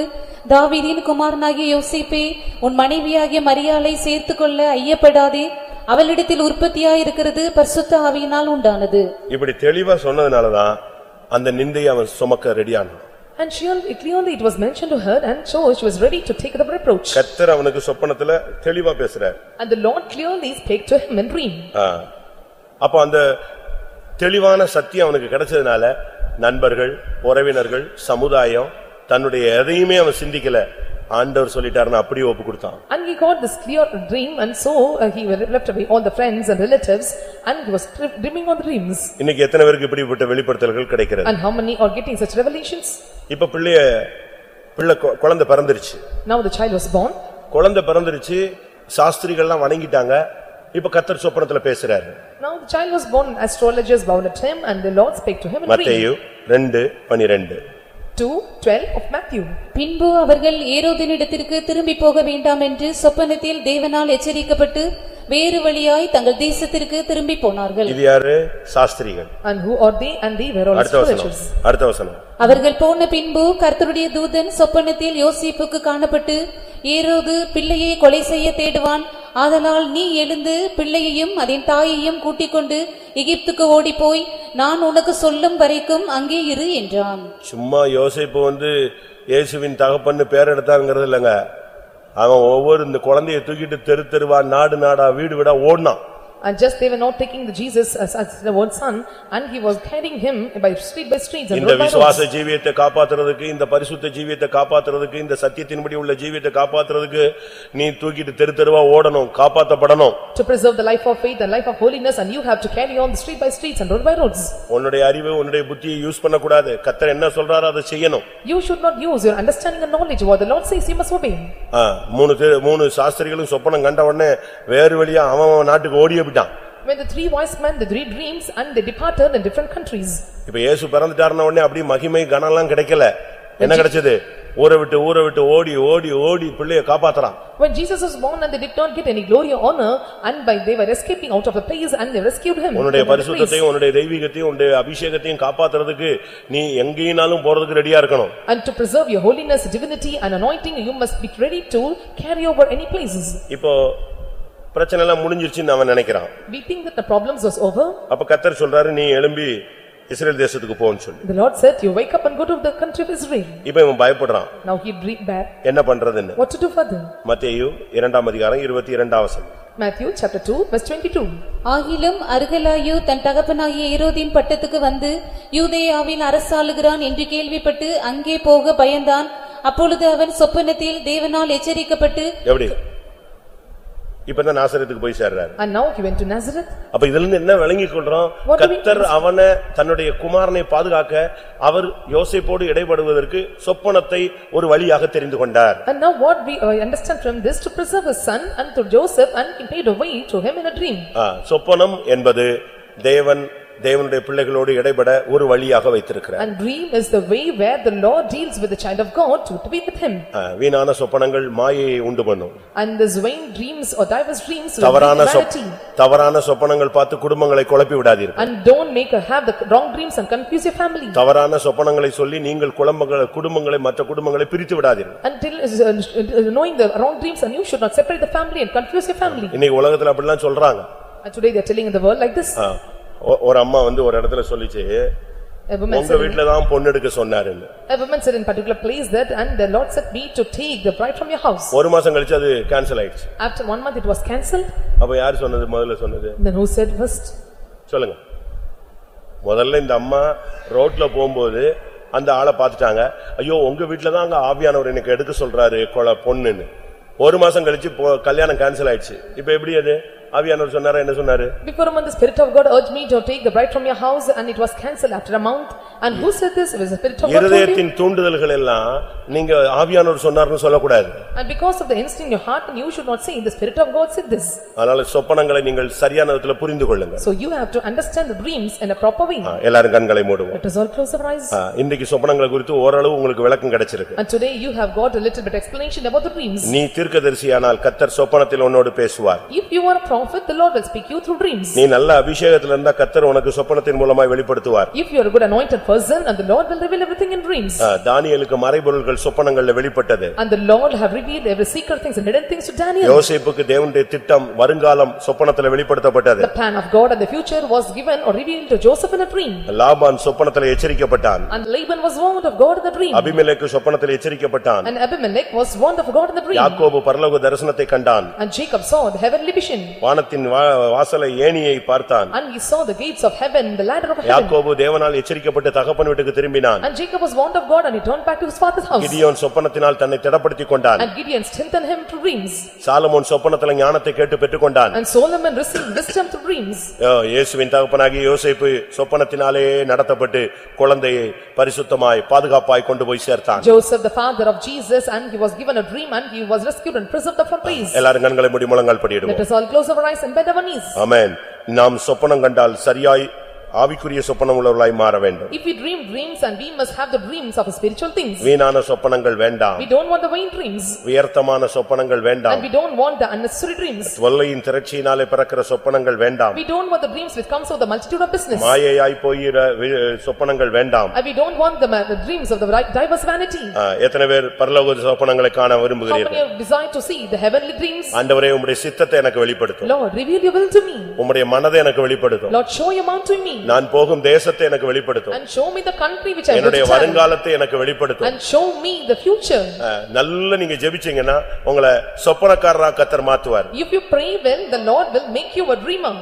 தாவீதின் குமாரனாகிய யோசேப்பே உன் மனைவியாகிய மரியாளை சேர்த்துக்கொள்ள ஐயப்படாதே அவளிடத்தில் உற்பத்தியாயிருக்கிறது பரிசுத்த ஆவியினால் உண்டானது இப்படி தெளிவா சொன்னதுனாலதான் அந்த நிந்தையை அவன் சுமக்க ரெடியானான் And surely, clearly it was mentioned to her and so she was ready to take the reproach. கர்த்தர் அவனுக்கு சொப்பனத்துல தெளிவா பேசுறார் And the Lord clearly spake to him in dream. அப்ப அந்த தெளிவான சத்தியம் அவனுக்கு கிடைச்சதுனால நண்பர்கள் உறவினர்கள் சமுதாயம் தன்னுடைய எதையுமே அவன் சிந்திக்கல ஆண்டவர் சொல்லிட்டாருன்னு அப்படியே ஒப்பு கொடுத்தான் And he got this clear dream and so uh, he left away all the friends and relatives and he was dreaming on the dreams. இன்னைக்கு எத்தனை பேருக்கு இப்படிப்பட்ட வெளிப்படுத்தல்கள் கிடைக்கிறது? And how many are getting such revelations? இப்ப பிள்ளைய பிள்ளை குழந்தை பிறந்துருச்சு. Now the child was born. குழந்தை பிறந்துருச்சு சாஸ்திரிகள்லாம் வணங்கிட்டாங்க இப்ப கத்தர் சொப்பனத்துல பேசுறாரு now the child was born astrologers bowed at him and the lord spake to him in dream மத்தேயு 2:12 பின்பு அவர்கள் ஏரோதினிடத்திற்கு திரும்பி போக வேண்டாம் என்று சொப்பனத்தில் தேவனால் எச்சரிக்கப்பட்டு வேறு வழியாய் தங்கள் தேசத்திற்கு திரும்பி போனார்கள். இது யாரு? சாஸ்திரிகள். அவர்கள் போன பின்பு கர்த்தருடைய தூதன் சொப்பனத்தில் யோசிப்புக்கு காணப்பட்டு ஏரோது பிள்ளையை கொலை செய்ய தேடுவான். ஆதலால் நீ எழுந்து பிள்ளையையும் அதன் தாயையும் கூட்டிக் கொண்டு எகிப்துக்கு ஓடிப்போய் நான் உனக்கு சொல்லும் வரைக்கும் அங்கே இரு என்றான். சும்மா யோசிப்பு வந்து இயேசுவின் தகப்பன்னு பேர் எடுத்தாங்கிறது இல்லைங்க. அவன் ஒவ்வொரு இந்த குழந்தைய தூக்கிட்டு தெரு தெருவா நாடு நாடா வீடு வீடா ஓடினான். And just they were not taking the Jesus as as the one son and he was carrying him by street by streets and இந்த road by விசுவாச roads. ஜீவியத்தை காப்பாத்துறதுக்கு இந்த பரிசுத்த ஜீவியத்தை காப்பாத்துறதுக்கு இந்த சத்தியத்தின்படி உள்ள ஜீவியத்தை காப்பாத்துறதுக்கு நீ தூக்கிட்டு தெரு தெருவா ஓடணும் காப்பாத்தப்படணும் To preserve the life of faith and life of holiness and you have to carry on the street by streets and road by roads. உன்னுடைய அறிவு உன்னுடைய புத்தியை யூஸ் பண்ணக்கூடாது கத்தர் என்ன சொல்றாரோ அதை செய்யணும் You should not use your understanding and knowledge what the Lord says you must obey. ஆ, மூணு தெரு- மூணு சாஸ்திரிகளும் சொப்பனம் கண்ட உடனே வேறு வழியா அவன் அவன் நாட்டுக்கு ஓடியே போயிட்டான் When the three wise men, the three dreams and they departed in different countries. இப்ப இயேசு பிறந்துட்டாருன உடனே அப்படி மகிமை கனம்லாம் கிடைக்கல என்ன கிடைச்சது ஊரை விட்டு ஊரை விட்டு ஓடி ஓடி ஓடி பிள்ளைய காப்பாத்துறான் When Jesus was born and they did not get any glory or honor and by they were escaping out of the place and they rescued him. உன்னுடைய from the place. பரிசுத்தத்தையும் உன்னுடைய தெய்வீகத்தையும் உன்னுடைய அபிஷேகத்தையும் காப்பாத்துறதுக்கு நீ எங்கேயினாலும் போறதுக்கு ரெடியா இருக்கணும் And to preserve your holiness, divinity and anointing, you must be ready to carry over any places. இப்போ பிரச்சனை எல்லாம் முடிஞ்சிருச்சுன்னு அவன் நினைக்கிறான் We think that the problems was over. அப்ப கத்தர் சொல்றாரு நீ எழும்பி இஸ்ரேல் தேசத்துக்கு போன்னு சொல்லி The Lord said, "You wake up and go to the country of Israel." இப்ப இவன் பயப்படுறான் Now he dreamed back. என்ன பண்றதுன்னு What to do further? மத்தேயு இரண்டாம் அதிகாரம் இருபத்தி இரண்டாம் வசனம் Matthew chapter 2 verse 22. ஆகிலும் அருகலாயு தன் தகப்பனாகிய ஏரோதின் பட்டத்துக்கு வந்து யூதேயாவில் அரசாளுகிறான் என்று கேள்விப்பட்டு அங்கே போக பயந்தான் அப்பொழுது அவன் சொப்பனத்தில் தேவனால் எச்சரிக்கப்பட்டு எப்படி இப்பதான் நாசரத்துக்கு போய் சேர்றாரு And now he went to Nazareth. அப்ப இதுல இருந்து என்ன விளங்கிக் கொள்றோம் What do we கத்தர் அவனை தன்னுடைய குமாரனை பாதுகாக்க அவர் யோசேப்போடு இடைபடுவதற்கு சொப்பனத்தை ஒரு வழியாக தெரிந்து கொண்டார் And now what we uh, understand from this, to preserve his son and to Joseph and he paid a way to him in a dream. ஆ, சொப்பனம் என்பது தேவன் தேவனுடைய பிள்ளைகளோடு இடைபட ஒரு வழியாக வைத்திருக்கிறார் And dream is the way where the Lord deals with the child of God to to be with him. ஆ, வீணான சொப்பனங்கள் மாயையை உண்டு பண்ணும் And this vain dreams or diverse dreams will தவறான bring சொப்- vanity. தவறான சொப்பனங்கள் பார்த்து குடும்பங்களை குழப்பி விடாதீர்கள் And don't make a have the wrong dreams and confuse your family. தவறான சொப்பனங்களை சொல்லி நீங்கள் குடும்பங்களை குடும்பங்களை மற்ற குடும்பங்களை பிரித்து விடாதீர்கள் Until uh, uh, knowing the wrong dreams and you should not separate the family and confuse your family. இன்னைக்கு உலகத்துல அப்படிலாம் சொல்றாங்க And today they are telling in the world like this. ஆ, ஒ- ஒரு அம்மா வந்து ஒரு இடத்துல சொல்லிச்சு உங்க வீட்டுல தான் பொண்ணு எடுக்க சொன்னாருன்னு. A woman said in particular place that and the Lord said me to take the bride from your house. ஒரு மாசம் கழிச்சு அது கேன்சல் ஆயிடுச்சு. After one month it was cancelled. அப்ப யார் சொன்னது? முதல்ல சொன்னது. Then who said first? சொல்லுங்க. முதல்ல இந்த அம்மா ரோட்ல போகும்போது அந்த ஆளை பார்த்துட்டாங்க. ஐயோ உங்க வீட்டுல தான் அங்க ஆவியானவர் எனக்கு எடுக்க சொல்றாரு கொலை பொண்ணுன்னு. ஒரு மாசம் கழிச்சு கல்யாணம் கேன்சல் ஆயிடுச்சு. இப்ப எப்படி அது? ஆவியானவர் சொன்னாரா என்ன சொன்னாரு Before a month, the spirit of God urged me to take the bride from your house and it was cancelled after a month. And who said this? It was the spirit of God told you. இருதயத்தின் தூண்டுதல்கள் எல்லாம் நீங்க ஆவியானவர் சொன்னார்னு சொல்லக்கூடாது And because of the instinct in your heart, you should not say, the spirit of God said this. அதனால சொப்பனங்களை நீங்கள் சரியான விதத்துல புரிந்து கொள்ளுங்க So you have to understand the dreams in a proper way. ஆ, எல்லாரும் கண்களை மூடுவோம் Let us all close our eyes. ஆ, இன்றைக்கு சொப்பனங்களை குறித்து ஓரளவு உங்களுக்கு விளக்கம் கிடைச்சிருக்கு And today you have got a little bit explanation about the dreams. நீ தீர்க்கதரிசியானால் கத்தர் சொப்பனத்தில் உன்னோடு பேசுவார் If you are a prophet, the Lord will speak you through dreams. நீ நல்ல அபிஷேகத்துல இருந்தா கத்தர் உனக்கு சொப்பனத்தின் மூலமாய் வெளிப்படுத்துவார் If you are a good anointed person, and the Lord will reveal everything in dreams. ஆ, தானியேலுக்கு மறைபொருள்கள் சொப்பனங்கள்ல வெளிப்பட்டது And the Lord have revealed every secret things and hidden things to Daniel. யோசேப்புக்கு தேவனுடைய திட்டம் வருங்காலம் சொப்பனத்துல வெளிப்படுத்தப்பட்டது The plan of God and the future was given or revealed to Joseph in a dream. Laban சொப்பனத்துல எச்சரிக்கப்பட்டான் And Laban was warned of God in the dream. அபிமெலேக்கு சொப்பனத்தில் எச்சரிக்கப்பட்டான் And Abimelech was warned of God in the dream. யாக்கோபு பரலோக தரிசனத்தை கண்டான் And Jacob saw the heavenly vision. வானத்தின் வாசலை ஏணியை பார்த்தான் And he saw the gates of heaven, the ladder of heaven. யாக்கோபு தேவனால் எச்சரிக்கப்பட்டு தகப்பன் வீட்டுக்கு திரும்பினான் And Jacob was warned of God and he turned back to his father's house. Gideon சொப்பனத்தினால் தன்னை திடப்படுத்திக் கொண்டான் And Gideon strengthened him through dreams. Solomon சொப்பனத்துல ஞானத்தை கேட்டு பெற்றுக்கொண்டான் And Solomon received wisdom through dreams. இயேசுவின் தகப்பனாகிய யோசேப்பு சொப்பனத்தினாலே நடத்தப்பட்டு குழந்தையை பரிசுத்தமாய் பாதுகாப்பாய் கொண்டு போய் சேர்த்தான் Joseph, the father of Jesus, and he was given a dream and he was rescued and preserved from place. எல்லாரும் கண்களை மூடி முழங்கால் Let படியிடுவோம் us all close our eyes and bend our knees. ஆமென் நாம் சொப்பனம் கண்டால் சரியாய் ஆவிக்குரிய சொப்பனம் உள்ளவர்களாய் மாற வேண்டும் If we dream dreams and we must have the dreams of spiritual things. வீணான சொப்பனங்கள் வேண்டாம் We don't want the vain dreams உயர்த்தமான சொப்பனங்கள் வேண்டாம் and we don't want the unnecessary dreams. தொல்லையின் திரட்சியினாலே பிறக்கிற சொப்பனங்கள் வேண்டாம் We don't want the dreams which comes of the multitude of business. மாயையாய் போகிற we- சொப்பனங்கள் வேண்டாம் And we don't want the ma- the dreams of the right- diverse vanity. ஆ, எத்தனை பேர் பரலோக சொப்பனங்களை காண How many விரும்புகிறீர்கள் have desired to see the heavenly dreams? ஆண்டவரே உம்முடைய சித்தத்தை எனக்கு வெளிப்படுத்தும் Lord, reveal your will to me. உம்முடைய மனதை எனக்கு வெளிப்படுத்தும் Lord, show your mouth to me நான் போகும் தேசத்தை எனக்கு வெளிப்படுத்தும் and show me the country which I என்னுடைய வருங்காலத்தை எனக்கு வெளிப்படுத்தும் and show me the future. நல்ல நீங்க ஜெபிச்சீங்கன்னா உங்களை சொப்பனக்காரரா கத்தர் மாத்துவார் If you pray well, the Lord will make you a dreamer.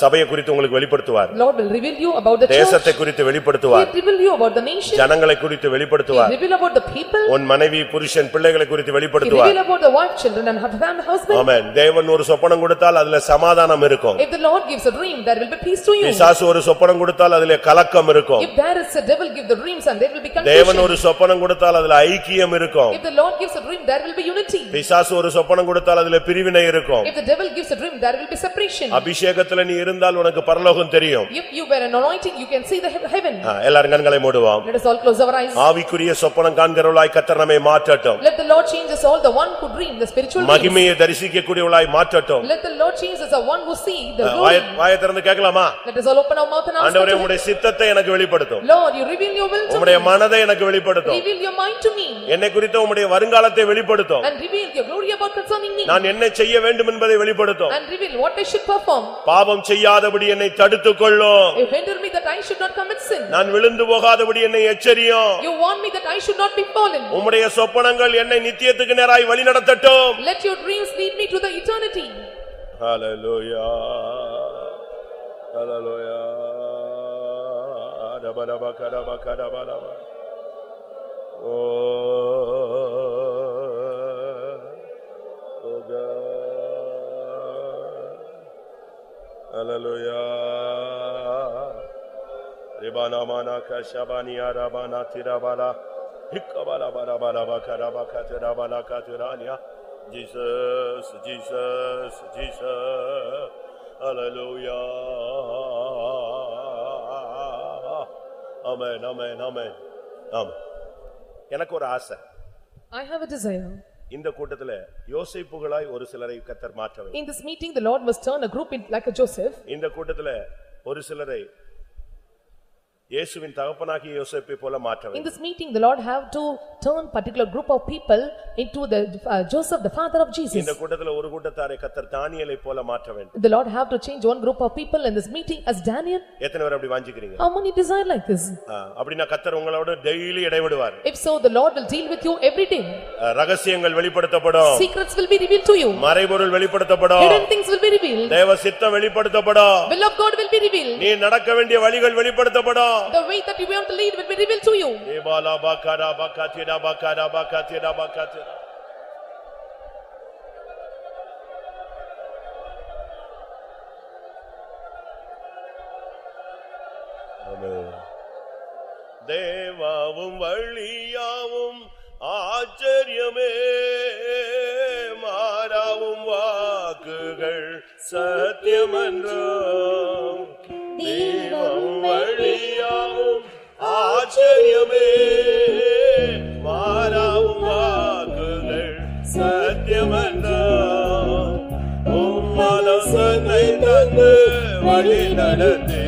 சபையை குறித்து உங்களுக்கு வெளிப்படுத்துவார் Lord will reveal you about the church. தேசத்தை குறித்து He வெளிப்படுத்துவார் will reveal you about the nation. ஜனங்களை குறித்து He வெளிப்படுத்துவார் will reveal about the people. உன் மனைவி புருஷன் பிள்ளைகளை குறித்து He வெளிப்படுத்துவார் reveal about the wife, children and husband, husband. ஆமென் தேவன் ஒரு சொப்பனம் கொடுத்தால் அதுல சமாதானம் இருக்கும் If the Lord gives a dream, there will be peace to you. பிசாசு ஒரு சொப்பனம் கொடுத்தால் அதுல கலக்கம் இருக்கும் If there is a devil give the dreams and there will be தேவன். ஒரு சொப்பனம் கொடுத்தால் அதுல ஐக்கியம் இருக்கும் If the Lord gives a dream, there will be unity. பிசாசு ஒரு சொப்பனம் கொடுத்தால் அதுல பிரிவினை இருக்கும் If the devil gives a dream, there will be separation. அபிஷேகத்துல நீ இருந்தால் உனக்கு பரலோகம் தெரியும் If you were an anointing, you can see the he- heaven. ஆ, எல்லாரும் கண்களை மூடுவோம் Let us all close our eyes. ஆவிக்குரிய சொப்பனம் காண்கிறவளாய் கத்தர் நம்மை மாற்றட்டும் Let the Lord change us all, the one who dream, the spiritual dreams. மகிமையை தரிசிக்கக்கூடியவளாய் மாற்றட்டும் Let the Lord change us, the one who see the வாய glory. வாயை திறந்து கேட்கலாமா Let us all open our mouth and ask ஆண்டவரே unto him. உம்முடைய சித்தத்தை எனக்கு வெளிப்படுத்தும் Lord, you reveal your will to உம்முடைய me. மனதை எனக்கு வெளிப்படுத்தும் Reveal your mind to me. என்னை குறித்த உம்முடைய வருங்காலத்தை வெளிப்படுத்தும் And reveal your glory about concerning me. நான் என்ன செய்ய வேண்டும் என்பதை வெளிப்படுத்தும் And reveal what I should perform. பாவம் செய்யாதபடி என்னை தடுத்துக் கொள்ளும் You hinder me that I should not commit sin. நான் விழுந்து போகாதபடி என்னை எச்சரியும் You warn me that I should not be fallen. உம்முடைய சொப்பனங்கள் என்னை நித்தியத்துக்கு நேராய் வழிநடத்தட்டும் Let your dreams lead me to the eternity. Hallelujah hallelujah ரபரப கரப கரபரப O hallelujah ரிபானா Mana கஷபானியா ரபானா திரபாலா ஹிக்கபாலா பரபாலா பகரபா கதரபாலா கதரானியா Jesus, Jesus, Jesus, hallelujah. Amen, amen, amen. ஆமென். எனக்கு ஒரு ஆசை I have a desire. இந்த கூட்டத்துல யோசிப்புகளாய் ஒரு சிலரை கத்தர் மாற்ற வேண்டும் In this meeting, the Lord must turn a group in like a Joseph. இந்த கூட்டத்துல ஒரு சிலரை இயேசுவின் தகப்பனாகிய யோசேப்பை போல மாற்ற In வேண்டும் this meeting, the Lord have to turn particular group of people into the uh, Joseph, the father of Jesus. இந்த கூட்டத்துல ஒரு கூட்டத்தாரை கத்தர் தானியலை போல மாற்ற வேண்டும் The Lord have to change one group of people in this meeting as Daniel. எத்தனை பேர் அப்படி வாஞ்சிக்கிறீங்க How many desire like this? ஆ, அப்படின்னா கத்தர் உங்களோட டெய்லி இடைவிடுவார் If so, the Lord will deal with you every day. ஆ, ரகசியங்கள் வெளிப்படுத்தப்படும் Secrets will be revealed to you. மறைபொருள் வெளிப்படுத்தப்படும் Hidden things will be revealed. தேவ சித்தம் வெளிப்படுத்தப்படும் Will of God will be revealed. நீ நடக்க வேண்டிய வழிகள் வெளிப்படுத்தப்படும் The way that you want to lead will be revealed to you. ஏபாலா பாக்காரா பாக்காத்திரா பாக்காரா பாக்காத்திரா பாக்காத்திரா ஆமென். தேவாவும் வழியாவும் ஆச்சரியமே மாறாவும் வாக்குகள் சத்தியமன்றோம் ஆச்சரியமே. வாராவும் வாக்குகள் சத்தியமன்றோம் உம்மலசனை தந்து வழி நடத்தி.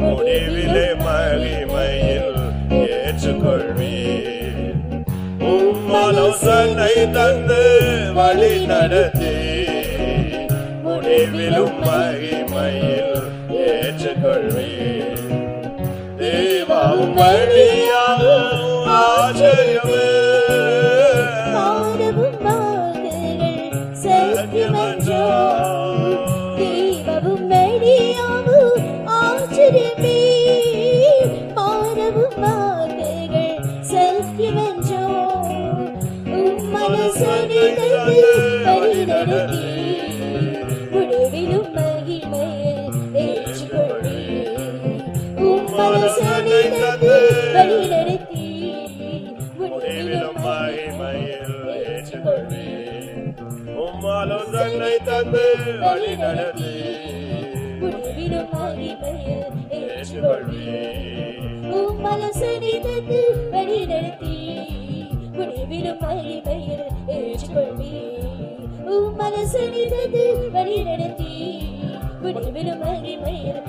முடிவிலே மகிமையில் ஏற்றுக்கொள்வீர். உம்மலோசனை தந்து வழி நடத்தி. முடிவிலும் மகிமையில் தேவாவும் காதலி பெயர் ஏற்றுக்கொள்வி. உன் மனசு உம்மலசனிதத்து வழி நடத்தி. முடிவிலும் மகிமையில்